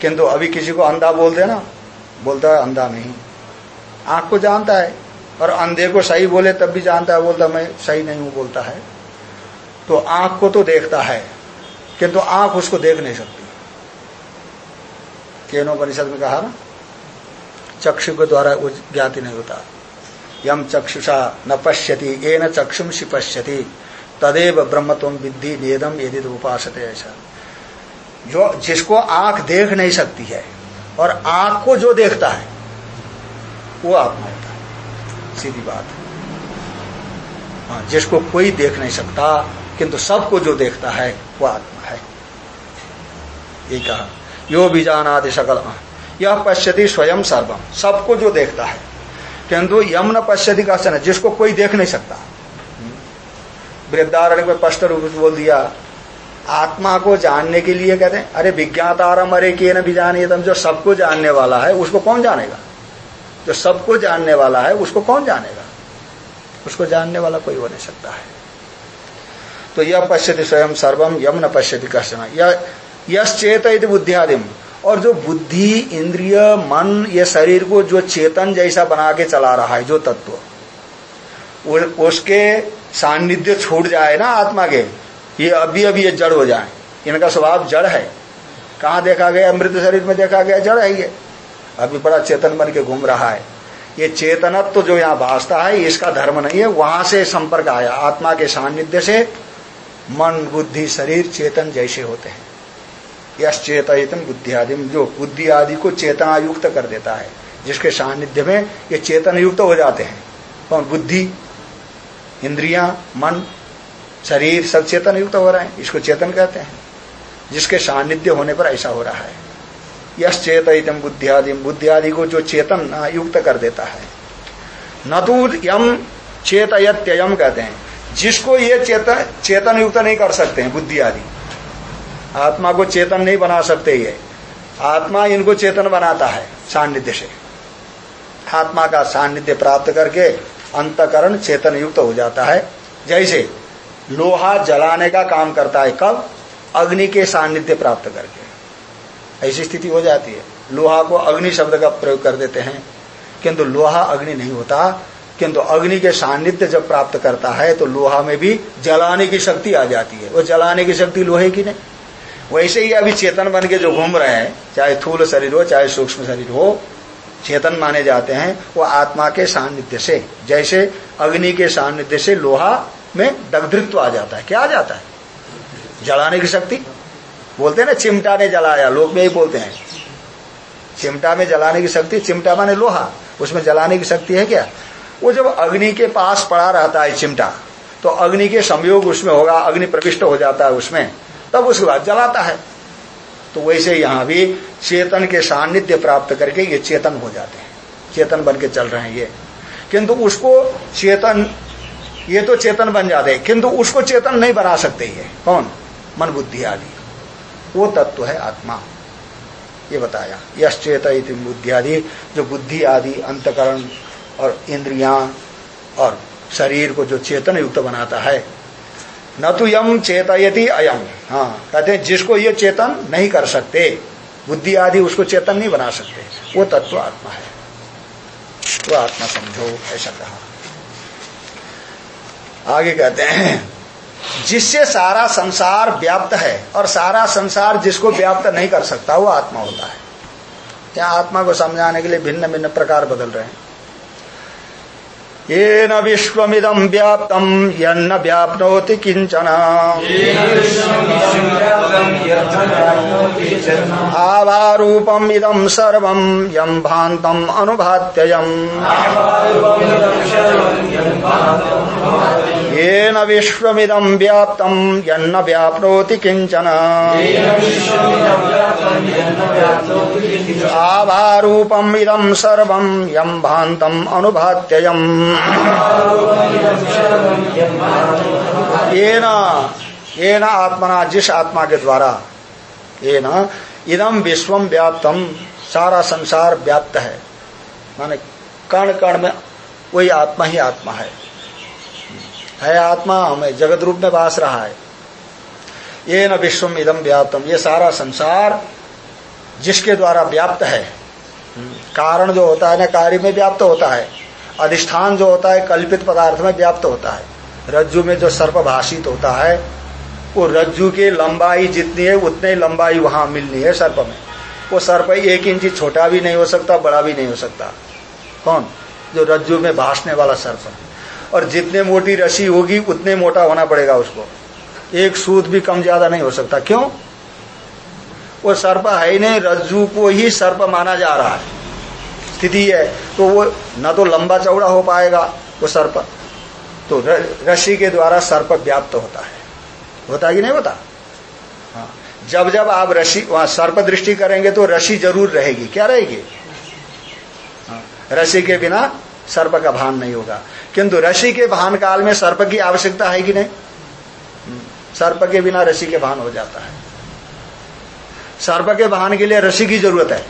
किंतु अभी किसी को अंधा बोल देना बोलता है, अंधा नहीं। आँख को जानता है। और अंधे को सही बोले तब भी जानता है, बोलता मैं सही नहीं हूँ, बोलता है। तो आँख को तो देखता है, किंतु आँख उसको देख नहीं सकती। केनो परिषद में कहा ना, चक्षु के द्वारा वो ज्ञाति नहीं होता। यम चक्षुषा न पश्यति ये न चक्षुषि पश्यति। तदेव ब्रह्मत्व विद्धि वेदम यदि उपासते ऐसा। जो, जिसको आँख देख नहीं सकती है, और आँख को जो देखता है, वो आत्मा होता है। सीधी बात हाँ। जिसको कोई देख नहीं सकता, किंतु सबको जो देखता है, वो आत्मा है। ये कहा, यो बीजानादि सकल यह पश्यति स्वयं सर्वम सबको जो देखता है। किंतु यम न पश्यति का है, जिसको कोई देख नहीं सकता। वृद्धारण में स्पष्ट रूप से बोल दिया, आत्मा को जानने के लिए कहते हैं, अरे विज्ञातारम अरे के न भी जानिए जो सबको जानने वाला है, उसको कौन जानेगा? जो सबको जानने वाला है, उसको कौन जानेगा? उसको जानने वाला कोई हो नहीं सकता है। तो यह पश्यति स्वयं सर्वम यम न पश्यति कश्चन। यश चेत बुद्धियादिम। और जो बुद्धि, इंद्रिय, मन, ये शरीर को जो चेतन जैसा बना के चला रहा है, जो तत्व उसके सान्निध्य छूट जाए ना आत्मा के, ये अभी अभी ये जड़ हो जाए। इनका स्वभाव जड़ है। कहा देखा गया? मृत शरीर में देखा गया, जड़ है ये। अभी बड़ा चेतन बन के घूम रहा है। ये चेतनत्व तो जो यहाँ भाषता है इसका धर्म नहीं है। वहाँ से संपर्क आया। आत्मा के सान्निध्य से मन, बुद्धि, शरीर, चेतन जैसे होते हैं। यश चेतन बुद्धि आदि जो बुद्धि आदि को चेतना युक्त कर देता है, जिसके सानिध्य में ये चेतन युक्त हो जाते हैं। कौन? बुद्धि, इंद्रिया, मन, शरीर सब चेतन युक्त हो रहे हैं। इसको चेतन कहते हैं। जिसके सानिध्य होने पर ऐसा हो रहा है। यश चेतम बुद्धि आदि बुद्धि को जो चेतन युक्त कर देता है। न तो यम कहते हैं। जिसको ये चेतन चेतन युक्त नहीं कर सकते हैं बुद्धि आदि आत्मा को चेतन नहीं बना सकते ये। आत्मा इनको चेतन बनाता है, सान्निध्य से। आत्मा का सान्निध्य प्राप्त करके अंतकरण चेतन युक्त हो जाता है। जैसे लोहा जलाने का काम करता है कब? अग्नि के सान्निध्य प्राप्त करके। ऐसी स्थिति हो जाती है। लोहा को अग्नि शब्द का प्रयोग कर देते हैं। किंतु लोहा अग्नि नहीं होता। किंतु अग्नि के सान्निध्य जब प्राप्त करता है तो लोहा में भी जलाने की शक्ति आ जाती है। वो जलाने की शक्ति लोहे की नहीं। वैसे ही अभी चेतन बन के जो घूम रहे हैं, चाहे थूल शरीर हो, चाहे सूक्ष्म शरीर हो, चेतन माने जाते हैं, वो आत्मा के सान्निध्य से। जैसे अग्नि के सान्निध्य से लोहा में दग्धृत्व आ जाता है। क्या आ जाता है? जलाने की शक्ति। बोलते हैं ना चिमटा ने जलाया। लोग में ही बोलते हैं। चिमटा में जलाने की शक्ति, चिमटा माने लोहा। उसमें जलाने की शक्ति है क्या? वो जब अग्नि के पास पड़ा रहता है चिमटा तो अग्नि के संयोग उसमें होगा, अग्नि प्रविष्ट हो जाता है उसमें। तब उसके बाद जलाता है। तो वैसे यहाँ भी चेतन के सान्निध्य प्राप्त करके ये चेतन हो जाते हैं। चेतन बन के चल रहे हैं ये। किंतु उसको चेतन, ये तो चेतन बन जाते हैं। किंतु उसको चेतन नहीं बना सकते ये। कौन? मन बुद्धि आदि। वो तत्व है आत्मा। ये बताया। यश चेत बुद्धि आदि जो बुद्धि आदि, अंतकरण और इंद्रिया और शरीर को जो चेतन युक्त बनाता है। न तो यम चेतयति अयम हाँ कहते हैं, जिसको ये चेतन नहीं कर सकते, बुद्धि आदि उसको चेतन नहीं बना सकते, वो तत्व आत्मा है। वो आत्मा समझो, ऐसा कहा। आगे कहते हैं जिससे सारा संसार व्याप्त है और सारा संसार जिसको व्याप्त नहीं कर सकता, वो आत्मा होता है। यहाँ आत्मा को समझाने के लिए भिन्न भिन्न प्रकार बदल रहे हैं। येन विश्वमिदं व्याप्तं, यन्न व्याप्नोति किंचन। आवारूपम् इदं सर्वं, यं भान्तम् अनुभात्ययम्। येन विश्वमिदं व्याप्तं, यन्न व्याप्नोति किंचन। आवारूपम् इदं सर्वं, यं भान्तम् अनुभात्ययम्। ये न आत्मना, जिस आत्मा के द्वारा ये न इदम विश्वम व्याप्तम सारा संसार व्याप्त है। माने कण कण में वही आत्मा ही आत्मा है। है आत्मा, हमें जगत रूप में बास रहा है। ये न विश्वम इदम व्याप्तम। ये सारा संसार जिसके द्वारा व्याप्त है। कारण जो होता है ना कार्य में व्याप्त होता है। अधिष्ठान जो होता है कल्पित पदार्थ में व्याप्त होता है। रज्जु में जो सर्प भाषित होता है, वो रज्जु की लंबाई जितनी है, उतनी लंबाई वहाँ मिलनी है सर्प में। वो सर्प एक इंच छोटा भी नहीं हो सकता, बड़ा भी नहीं हो सकता। कौन? जो रज्जु में भाषने वाला सर्प और जितने मोटी रसी होगी, उतने मोटा होना पड़ेगा उसको। एक सूद भी कम ज़्यादा नहीं हो सकता। क्यों? वो सर्प है ही नहीं, रज्जू को ही सर्प माना जा रहा है। स्थिति है। तो वो न तो लंबा चौड़ा हो पाएगा वो सर्प। तो रस्सी के द्वारा सर्प व्याप्त तो होता है। होता कि नहीं होता? हाँ। जब जब आप रसी वहाँ सर्प दृष्टि करेंगे तो रसी ज़रूर रहेगी। क्या रहेगी? हाँ। रसी के बिना सर्प का भान नहीं होगा। किंतु रसी के भान काल में सर्प की आवश्यकता है कि नहीं? हम्म, सर्प के बिना रसी के भान हो जाता है। सर्प के भान के लिए रसी की ज़रूरत है।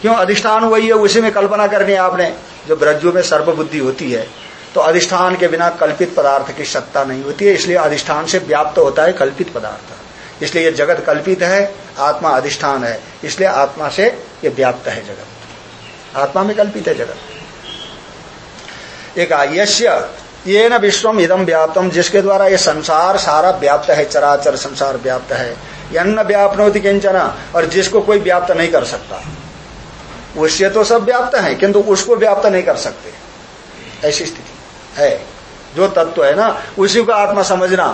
क्यों? अधिष्ठान वही है उसी में कल्पना करनी है आपने। जो ब्रज्जु में सर्प बुद्धि होती है तो अधिष्ठान के बिना कल्पित पदार्थ की सत्ता नहीं होती है इसलिए अधिष्ठान से व्याप्त होता है कल्पित पदार्थ। इसलिए ये जगत कल्पित है आत्मा अधिष्ठान है इसलिए आत्मा से ये व्याप्त है जगत। आत्मा में कल्पित है जगत। एक यश्य ये न विश्वम इदम व्याप्तम जिसके द्वारा ये संसार सारा व्याप्त है चराचर संसार व्याप्त है। यन्न व्याप्नोति किंचना और जिसको कोई व्याप्त नहीं कर सकता। उससे तो सब व्याप्त है किंतु उसको व्याप्त नहीं कर सकते। ऐसी स्थिति है। जो तत्व है ना उसी को आत्मा समझना।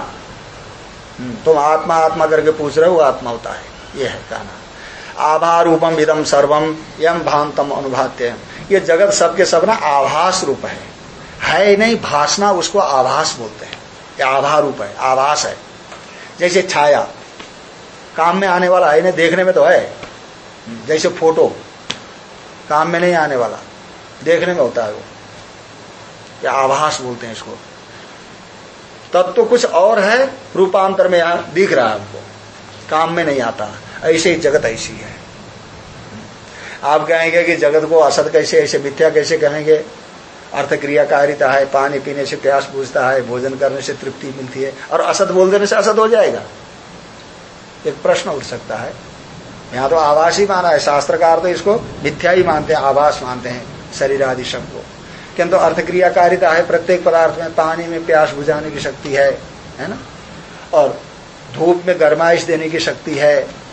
हम्म, तुम आत्मा आत्मा करके पूछ रहे हो आत्मा होता है। ये है कहना। आभा रूपम इदम सर्वम यम भांतम अनुभात्य ये जगत सबके सब ना आभास रूप है। है नहीं भाषना उसको आभास बोलते हैं। ये आभा रूप है, आभास है। जैसे छाया, काम में आने वाला है नहीं देखने में तो है। जैसे फ़ोटो, काम में नहीं आने वाला, देखने में होता है वो। या आभास बोलते हैं इसको। तत्व तो कुछ और है, रूपांतर में यहाँ दिख रहा है हमको। काम में नहीं आता, ऐसे ही जगत ऐसी है। आप कहेंगे कि जगत को असत कैसे, ऐसे मिथ्या कैसे कहेंगे? अर्थ क्रियाकारिता है, पानी पीने से प्यास पूछता है, भोजन करने से तृप्ति मिलती है और असत बोल देने से असत हो जाएगा। एक प्रश्न उठ सकता है। यहाँ तो आवास ही माना है, शास्त्रकार तो इसको मिथ्या ही मानते हैं, आवास मानते हैं, शरीर आदि शब्द को। किंतु अर्थ क्रियाकारिता है, प्रत्येक पदार्थ में पानी में प्यास बुझाने की शक्ति है है ना? और धूप में गर्माइश देने की शक्ति है।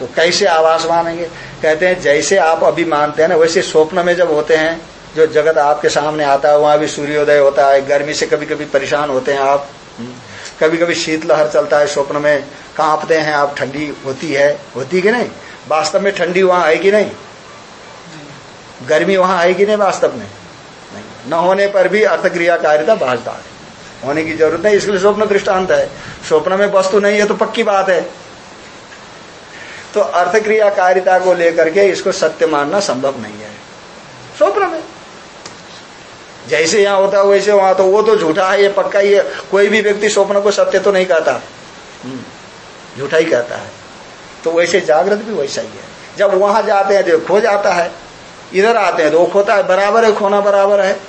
तो कैसे आवास मानेंगे? कहते हैं, जैसे आप अभी मानते हैं ना, वैसे स्वप्न में जब होते हैं जो जगत आपके सामने आता है, वहाँ भी सूर्योदय होता है। गर्मी से कभी कभी परेशान होते हैं आप। हम्म। कभी कभी शीतलहर चलता है स्वप्न में। कांपते हैं आप, ठंडी होती है। होती कि नहीं? वास्तव में ठंडी वहाँ आएगी नहीं? गर्मी वहाँ आएगी नहीं वास्तव में? नहीं। न होने पर भी अर्थक्रियाकारिता भाजता है। होने की ज़रूरत नहीं, इसलिए स्वप्न दृष्टांत है। स्वप्न में वस्तु नहीं है तो पक्की बात है। तो अर्थक्रियाकारिता को लेकर के इसको सत्य मानना संभव नहीं है। स्वप्न में। जैसे यहाँ होता है वैसे वहाँ तो वो तो झूठा है ये पक्का ही है। कोई भी व्यक्ति स्वप्न को सत्य तो नहीं कहता। हम्म, झूठा ही कहता है। तो वैसे जागृत भी वैसा ही है। जब वहाँ जाते हैं तो खो जाता है। इधर आते हैं तो वो खोता है बराबर है खोना बराबर है।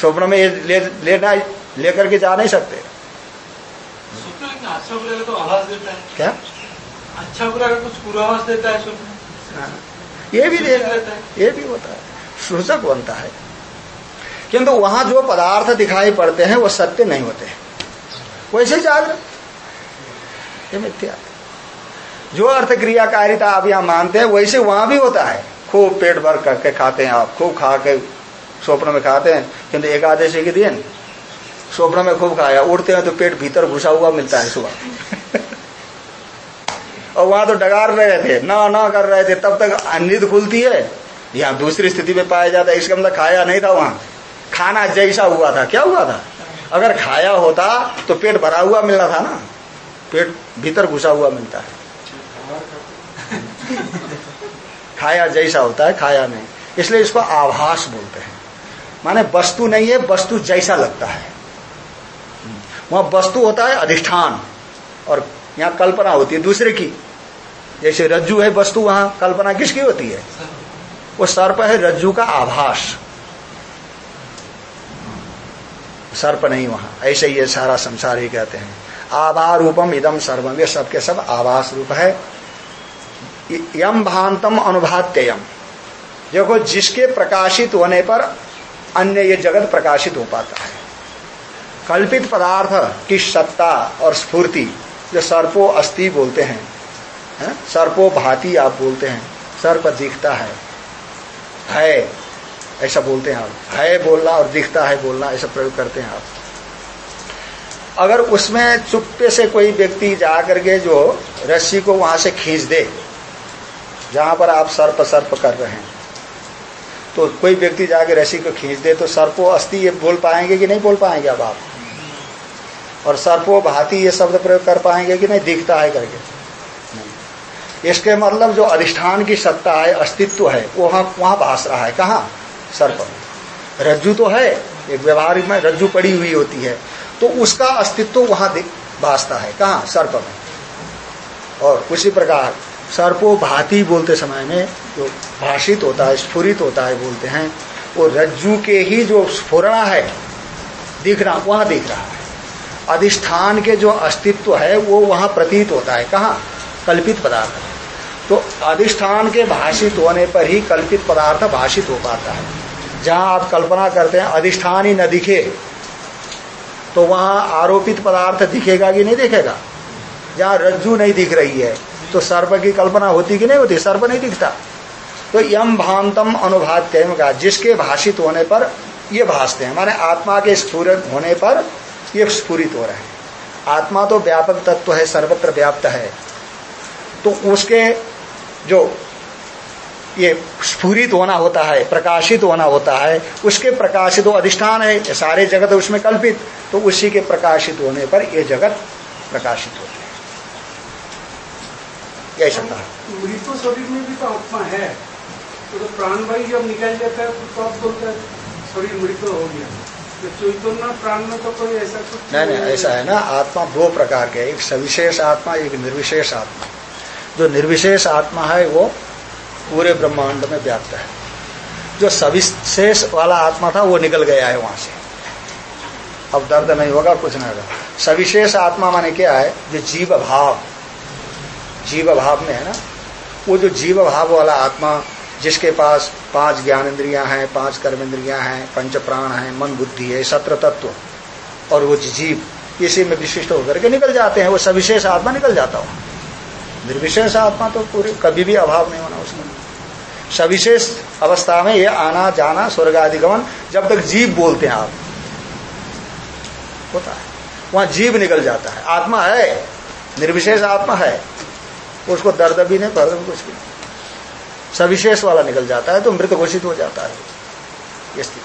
स्वप्न में ले, लेना लेकर के जा नहीं सकते। अच्छा तो आवाज़ देता है? क्या? अच्छा बुरा कुछ पूर्वाभास देता है स्वप्न हाँ। ये भी देता है। ये भी होता है। सूचक बनता है। किंतु वहाँ जो पदार्थ दिखाई पड़ते हैं, वो सत्य नहीं होते। वैसे जागृत मिथ्या। जो अर्थ क्रियाकारिता आप यहाँ मानते हैं, वैसे वहाँ भी होता है। खूब पेट भर करके खाते हैं आप, खूब खा के स्वप्न में खाते हैं, किंतु एकादशी के दिन स्वप्न में खूब खाया, उठते हैं तो पेट भीतर घुसा हुआ मिलता है सुबह। और वहाँ तो डगार रहे थे, ना ना कर रहे थे, तब तक नींद खुलती है। यहाँ दूसरी स्थिति में पाया जाता है, इसका मतलब खाया नहीं था वहाँ। खाना जैसा हुआ था। क्या हुआ था? अगर खाया होता तो पेट भरा हुआ मिलना था ना? पेट भीतर घुसा हुआ मिलता है। खाया जैसा होता है, खाया नहीं। इसलिए इसको आभास बोलते हैं। माने वस्तु नहीं है, वस्तु जैसा लगता है। वहाँ वस्तु होता है अधिष्ठान, और यहाँ कल्पना होती है दूसरे की। जैसे रज्जु है वस्तु, वहाँ कल्पना किसकी होती है? वो सर्प है, रज्जु का आभास। सर्प नहीं वहाँ ऐसे ही सारा संसार ही कहते हैं। आभा रूपम इदम सर्वम ये सबके सब आभास रूप है। यम भांतम अनुभात्ययम। देखो, जिसके प्रकाशित होने पर अन्य ये जगत प्रकाशित हो पाता है। कल्पित पदार्थ की सत्ता और स्फूर्ति, जो सर्पो अस्थि बोलते हैं, है? सर्पो भाती आप बोलते हैं। सर्प दिखता है। है। ऐसा बोलते हैं आप। है बोलना और दिखता है बोलना, ऐसा प्रयोग करते हैं आप। अगर उसमें चुप्पे से कोई व्यक्ति जा करके जो रस्सी को वहाँ से खींच दे, जहाँ पर आप सर्प सर्प कर रहे हैं तो कोई व्यक्ति जाके रस्सी को खींच दे तो सर्पो अस्थि ये बोल पाएँगे कि नहीं बोल पाएँगे अब आप? और सर्पो भाती ये शब्द प्रयोग कर पाएँगे कि नहीं, दिखता है करके? इसके मतलब जो अधिष्ठान की सत्ता है, अस्तित्व है, वो वहाँ भाष रहा है। कहा? सर्प रज्जु तो है, एक व्यवहार में रज्जु पड़ी हुई होती है। तो उसका अस्तित्व वहाँ भाषता है। कहा? सर्प में और उसी प्रकार सर्पो भाती बोलते समय में जो भाषित होता है, स्फुरित होता है बोलते हैं, वो रज्जु के ही जो स्फुरना है दिखना वहाँ दिख रहा है। अधिष्ठान के जो अस्तित्व है, वो वहाँ प्रतीत होता है। कहा? कल्पित पदार्थ। तो अधिष्ठान के भाषित होने पर ही कल्पित पदार्थ भाषित हो पाता है। जहाँ आप कल्पना करते हैं अधिष्ठान ही न दिखे तो वहाँ आरोपित पदार्थ दिखेगा कि नहीं दिखेगा? जहाँ रज्जु नहीं दिख रही है तो सर्प की कल्पना होती कि नहीं होती? सर्प नहीं दिखता। तो यम भांतम अनुभात्य का, जिसके भाषित होने पर ये भाषते हैं। माने आत्मा के स्फूरित होने पर ये स्फूरित हो रहे हैं। आत्मा तो व्यापक तत्व है, सर्वत्र व्याप्त है। तो उसके जो ये स्फूरित होना होता है प्रकाशित होना होता है उसके प्रकाशित अधिष्ठान है सारे जगत उसमें कल्पित तो उसी के प्रकाशित होने पर ये जगत प्रकाशित होते हैं। यही शंका मृत्यु शरीर में भी तो आत्मा है तो, तो प्राणवायु जब निकल जाता है तो आप बोलते हैं शरीर मृत्यु हो गया। तो चैतन्य प्राण में तो कोई ऐसा कुछ नहीं नहीं ऐसा है ना आत्मा दो प्रकार के एक सविशेष आत्मा एक निर्विशेष आत्मा। जो निर्विशेष आत्मा है वो पूरे ब्रह्मांड में व्याप्त है। जो सविशेष वाला आत्मा था, वो निकल गया है वहाँ से। अब दर्द नहीं होगा, कुछ नहीं होगा। सविशेष आत्मा माने क्या है? जो जीव भाव। जीव भाव में है ना? वो जो जीव भाव वाला आत्मा, जिसके पास पाँच ज्ञान इंद्रिया हैं, पाँच कर्म इंद्रिया हैं, पंच प्राण है, मन बुद्धि है, सत्र तत्व, और वो जीव, इसी में विशिष्ट होकर के निकल जाते हैं। वो सविशेष आत्मा निकल जाता हो। निर्विशेष आत्मा तो पूरी, कभी भी अभाव नहीं होना उसमें। सविशेष अवस्था में ये आना, जाना स्वर्ग आदि गमन, जब तक जीव बोलते हैं आप। होता है। वहाँ जीव निकल जाता है। आत्मा है। निर्विशेष आत्मा है। उसको दर्द भी नहीं, फर्द भी कुछ भी नहीं। सविशेष वाला निकल जाता है तो मृत घोषित हो जाता है। ये स्थिति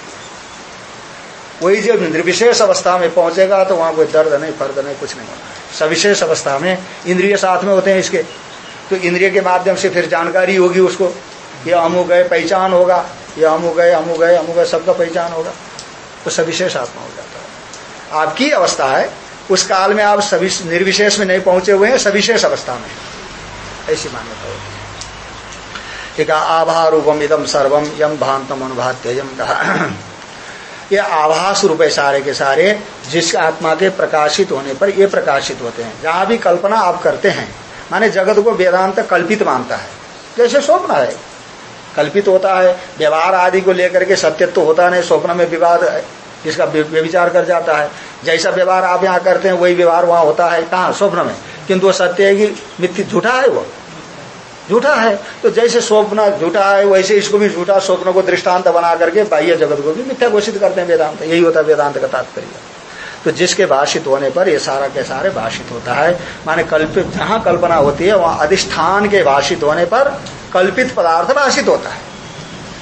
वही जब निर्विशेष अवस्था में पहुंचेगा तो वहाँ कोई दर्द नहीं, फर्द नहीं, कुछ नहीं होना है। सविशेष अवस्था में इंद्रिय साथ में होते हैं इसके। तो इंद्रिय के माध्यम से फिर जानकारी होगी उसको। ये अमुक है पहचान होगा। ये अमुक है अमुक है अमुक है सबका पहचान होगा। तो सविशेष आत्मा हो जाता है। आपकी अवस्था है, उस काल में आप सभी निर्विशेष में नहीं पहुँचे हुए हैं, सविशेष अवस्था में। ऐसी मान्यता होती है। ठीक है आभा रूपम इदम सर्वम यम भांतम अनुभात्यम कहा ये आभास रूप है सारे के सारे, जिस आत्मा के प्रकाशित होने पर ये प्रकाशित होते हैं। जहाँ भी कल्पना आप करते हैं, माने जगत को वेदांत कल्पित मानता है। जैसे स्वप्न है। कल्पित होता है, व्यवहार आदि को लेकर के सत्य तो होता नहीं, स्वप्न में विवाद इसका व्यविचार कर जाता है। जैसा व्यवहार आप यहाँ करते हैं, वही व्यवहार वहाँ होता है। कहा? स्वप्न में। किंतु वो सत्य है कि मिथ्य झूठा है वो? झूठा है। तो जैसे स्वप्न झूठा है, वैसे इसको भी झूठा स्वप्न को दृष्टांत बना करके बाह्य जगत को भी मिथ्या घोषित करते हैं वेदांत। यही होता है वेदांत का तात्पर्य। तो जिसके भाषित होने पर ये सारा के सारे भाषित होता है। माने कल्पित, जहाँ कल्पना होती है, वहाँ अधिष्ठान के भाषित होने पर कल्पित पदार्थ भाषित होता है।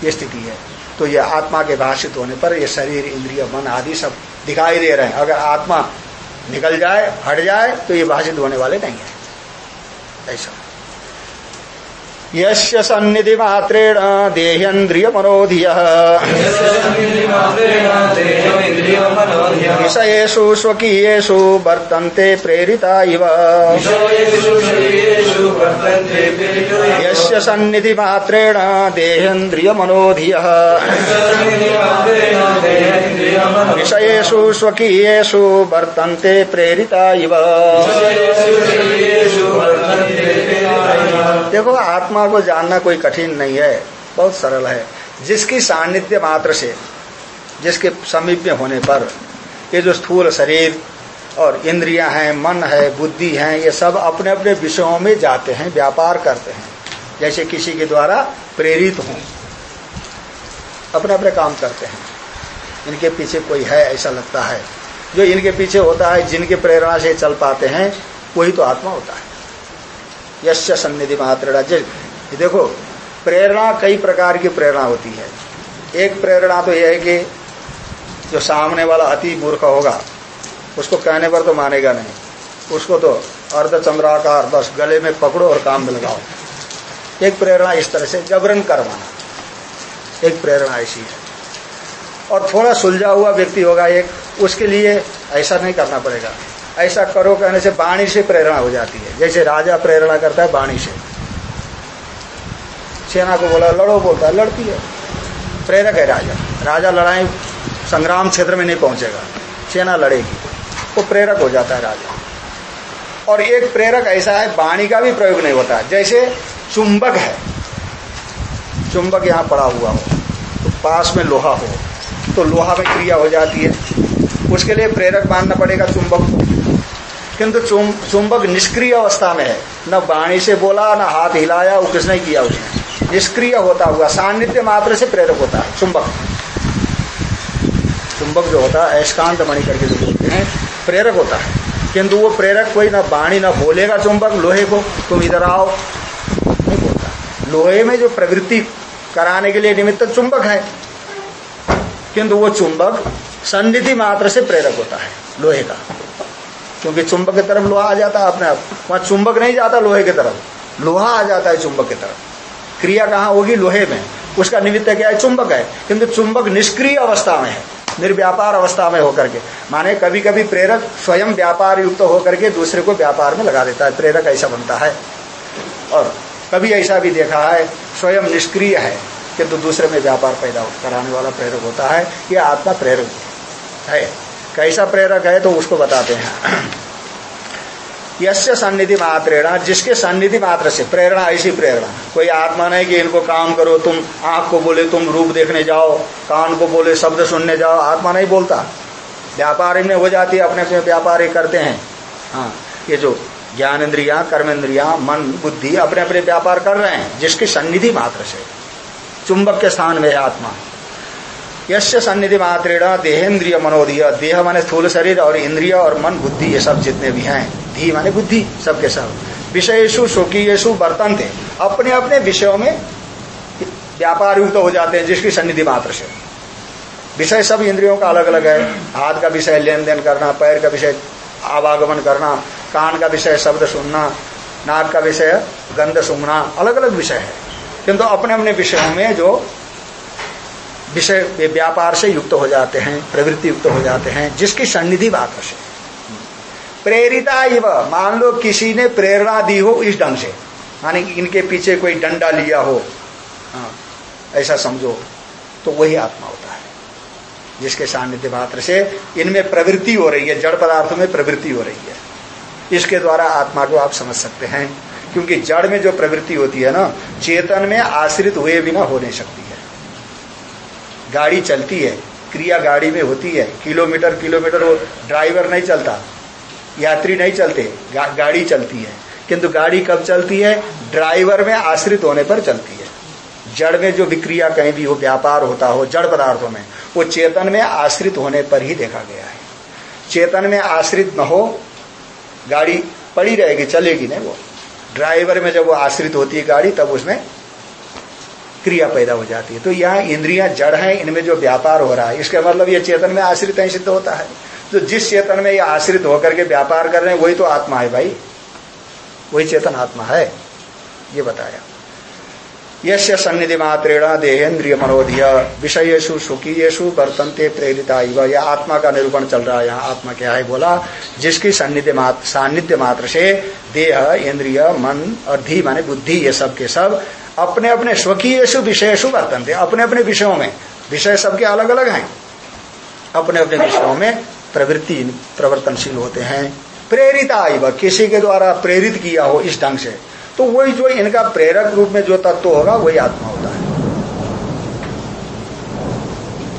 ये स्थिति है। तो ये आत्मा के भाषित होने पर ये शरीर, इंद्रिय, मन आदि सब दिखाई दे रहे हैं। अगर आत्मा निकल जाए, हट जाए तो ये भाषित होने वाले नहीं है। ऐसा। यस्य सन्निधि मात्रेण देहेन्द्रिय मनोधिय विषयेषु स्वकीयेषु वर्तन्ते प्रेरिता इव। यस्य सन्निधि मात्रेण देहेन्द्रिय मनोधिय विषयेषु स्वकीयेषु वर्तन्ते प्रेरिता इव। देखो आत्मा को जानना कोई कठिन नहीं है बहुत सरल है। जिसकी सान्निध्य मात्र से जिसके समीप में होने पर ये जो स्थूल शरीर और इंद्रियाँ हैं मन है बुद्धि है ये सब अपने अपने विषयों में जाते हैं व्यापार करते हैं। जैसे किसी के द्वारा प्रेरित हों अपने अपने काम करते हैं। इनके पीछे कोई है ऐसा लगता है। जो इनके पीछे होता है जिनके प्रेरणा से चल पाते हैं वही तो आत्मा होता है। यश सन्निधि मात्र देखो, प्रेरणा कई प्रकार की प्रेरणा होती है। एक प्रेरणा तो यह है कि जो सामने वाला अति मूर्ख होगा, उसको कहने पर तो मानेगा नहीं। उसको तो अर्ध चंद्राकार, बस गले में पकड़ो और काम में लगाओ। एक प्रेरणा इस तरह से, जबरन करवाना एक प्रेरणा ऐसी है। और थोड़ा सुलझा हुआ व्यक्ति होगा एक, उसके लिए ऐसा नहीं करना पड़ेगा। ऐसा करो कहने से वाणी से प्रेरणा हो जाती है। जैसे राजा प्रेरणा करता है वाणी से। सेना को बोला, लड़ो, बोलता है, लड़ती है। प्रेरक है राजा। राजा लड़ाई संग्राम क्षेत्र में नहीं पहुंचेगा। सेना लड़ेगी। वो प्रेरक हो जाता है राजा। और एक प्रेरक ऐसा है वाणी का भी प्रयोग नहीं होता। जैसे चुंबक है। चुंबक यहाँ पड़ा हुआ हो तो पास में लोहा हो तो लोहा में क्रिया हो जाती है। उसके लिए प्रेरक मानना पड़ेगा चुंबक को। किंतु चुंबक निष्क्रिय अवस्था में है। न वाणी से बोला, न हाथ हिलाया, वो किसने किया उसने? निष्क्रिय होता हुआ, सान्निध्य मात्र से प्रेरक होता है चुंबक। चुंबक जो होता है ऐशकांत मणि करके जो बोलते हैं, प्रेरक होता। है किंतु वो प्रेरक कोई ना बाणी ना बोलेगा चुंबक, लोहे को, तुम इधर आओ। नहीं बोलता। लोहे में जो प्रवृत्ति कराने के लिए निमित्त चुंबक है। किंतु वो चुंबक सन्निधि मात्र से प्रेरक होता है, लोहे का। क्योंकि चुंबक की तरफ़ लोहा आ जाता है अपने आप। वहाँ चुंबक नहीं जाता लोहे की तरफ़। लोहा आ जाता है चुंबक की तरफ़। क्रिया कहाँ होगी? लोहे में। उसका निमित्त क्या है? चुंबक है। किंतु चुंबक निष्क्रिय अवस्था में है। निर्व्यापार अवस्था में होकर के। माने कभी कभी प्रेरक स्वयं व्यापार युक्त होकर के दूसरे को व्यापार में लगा देता है। प्रेरक ऐसा बनता है। और कभी ऐसा भी देखा है, स्वयं निष्क्रिय है। किंतु दूसरे में व्यापार पैदा कराने वाला प्रेरक होता है। यह आत्मा प्रेरक है। कैसा प्रेरक है तो उसको बताते हैं। यश्य सन्निधि मात्रेणा, जिसके सन्निधि मात्र से प्रेरणा, ऐसी प्रेरणा। कोई आत्मा नहीं कि इनको काम करो, तुम आँख को बोले, तुम रूप देखने जाओ, कान को बोले, शब्द सुनने जाओ, आत्मा नहीं बोलता। व्यापारी में हो जाती है, अपने अपने व्यापार करते हैं। हाँ ये जो ज्ञान इंद्रिया कर्म इंद्रिया मन, बुद्धि अपने अपने व्यापार कर रहे हैं, जिसकी सन्निधि मात्र से। चुंबक के स्थान में है आत्मा। यश सन्निधि मात्रेण देहेन्द्रिय मनोदय देह माने स्थूल शरीर और इंद्रिय और मन, बुद्धि, ये सब जितने भी हैं। धी माने बुद्धि, सबके सब। विषयेशु शोकीयेशु थे अपने अपने विषयों में व्यापार युक्त तो हो जाते हैं, जिसकी सन्निधि मात्र से। विषय सब इंद्रियों का अलग अलग है। हाथ का विषय लेन देन करना, पैर का विषय आवागमन करना, कान का विषय शब्द सुनना, नाक का विषय गंध सुनना अलग अलग विषय है। किंतु अपने अपने विषयों में जो विषय व्यापार से युक्त हो जाते हैं प्रवृत्ति युक्त हो जाते हैं जिसकी सन्निधि बात से प्रेरिता इव मान लो किसी ने प्रेरणा दी हो इस ढंग से माने इनके पीछे कोई डंडा लिया हो हाँ, ऐसा समझो तो वही आत्मा होता है जिसके सान्निध्य मात्र से इनमें प्रवृत्ति हो रही है जड़ पदार्थों में प्रवृत्ति हो रही है। इसके द्वारा आत्मा को आप समझ सकते हैं क्योंकि जड़ में जो प्रवृत्ति होती है ना चेतन में आश्रित हुए बिना हो नहीं सकती। गाड़ी चलती है क्रिया गाड़ी में होती है किलोमीटर किलोमीटर वो ड्राइवर नहीं चलता यात्री नहीं चलते गा, गाड़ी चलती है। किंतु गाड़ी कब चलती है? ड्राइवर में आश्रित होने पर चलती है। जड़ में जो विक्रिया कहीं भी हो व्यापार होता हो जड़ पदार्थों में वो चेतन में आश्रित होने पर ही देखा गया है। चेतन में आश्रित न हो गाड़ी पड़ी रहेगी चलेगी नहीं वो। ड्राइवर में जब वो आश्रित होती है गाड़ी तब उसमें क्रिया पैदा हो जाती है। तो यहाँ इंद्रियाँ जड़ है, इनमें जो व्यापार हो रहा है, इसका मतलब ये चेतन में आश्रित है, सिद्ध होता है। तो जिस चेतन में ये आश्रित होकर के व्यापार कर रहे हैं, वही तो आत्मा है भाई। वही चेतन आत्मा है, ये बताया। यश सन्निधि मात्रेण देहेन्द्रिय मनोधिय विषयेशु सुखीयेशु वर्तनते प्रेरिता यह आत्मा का निरूपण चल रहा है, यहाँ आत्मा क्या है बोला? जिसकी सन्निधि सान्निध्य मात्र से देह, इंद्रिय, मन, और धी, माने बुद्धि, ये सब के सब अपने अपने स्वकीयु विषयसु वर्तन थे अपने अपने विषयों में। विषय सबके अलग अलग हैं। अपने अपने विषयों में प्रवृत्ति प्रवर्तनशील होते हैं। प्रेरित आई किसी के द्वारा प्रेरित किया हो इस ढंग से तो वही जो इनका प्रेरक रूप में जो तत्व होगा वही आत्मा होता है।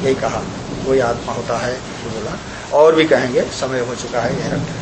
यही कहा वही आत्मा होता है बोला। और भी कहेंगे समय हो चुका है यह रखते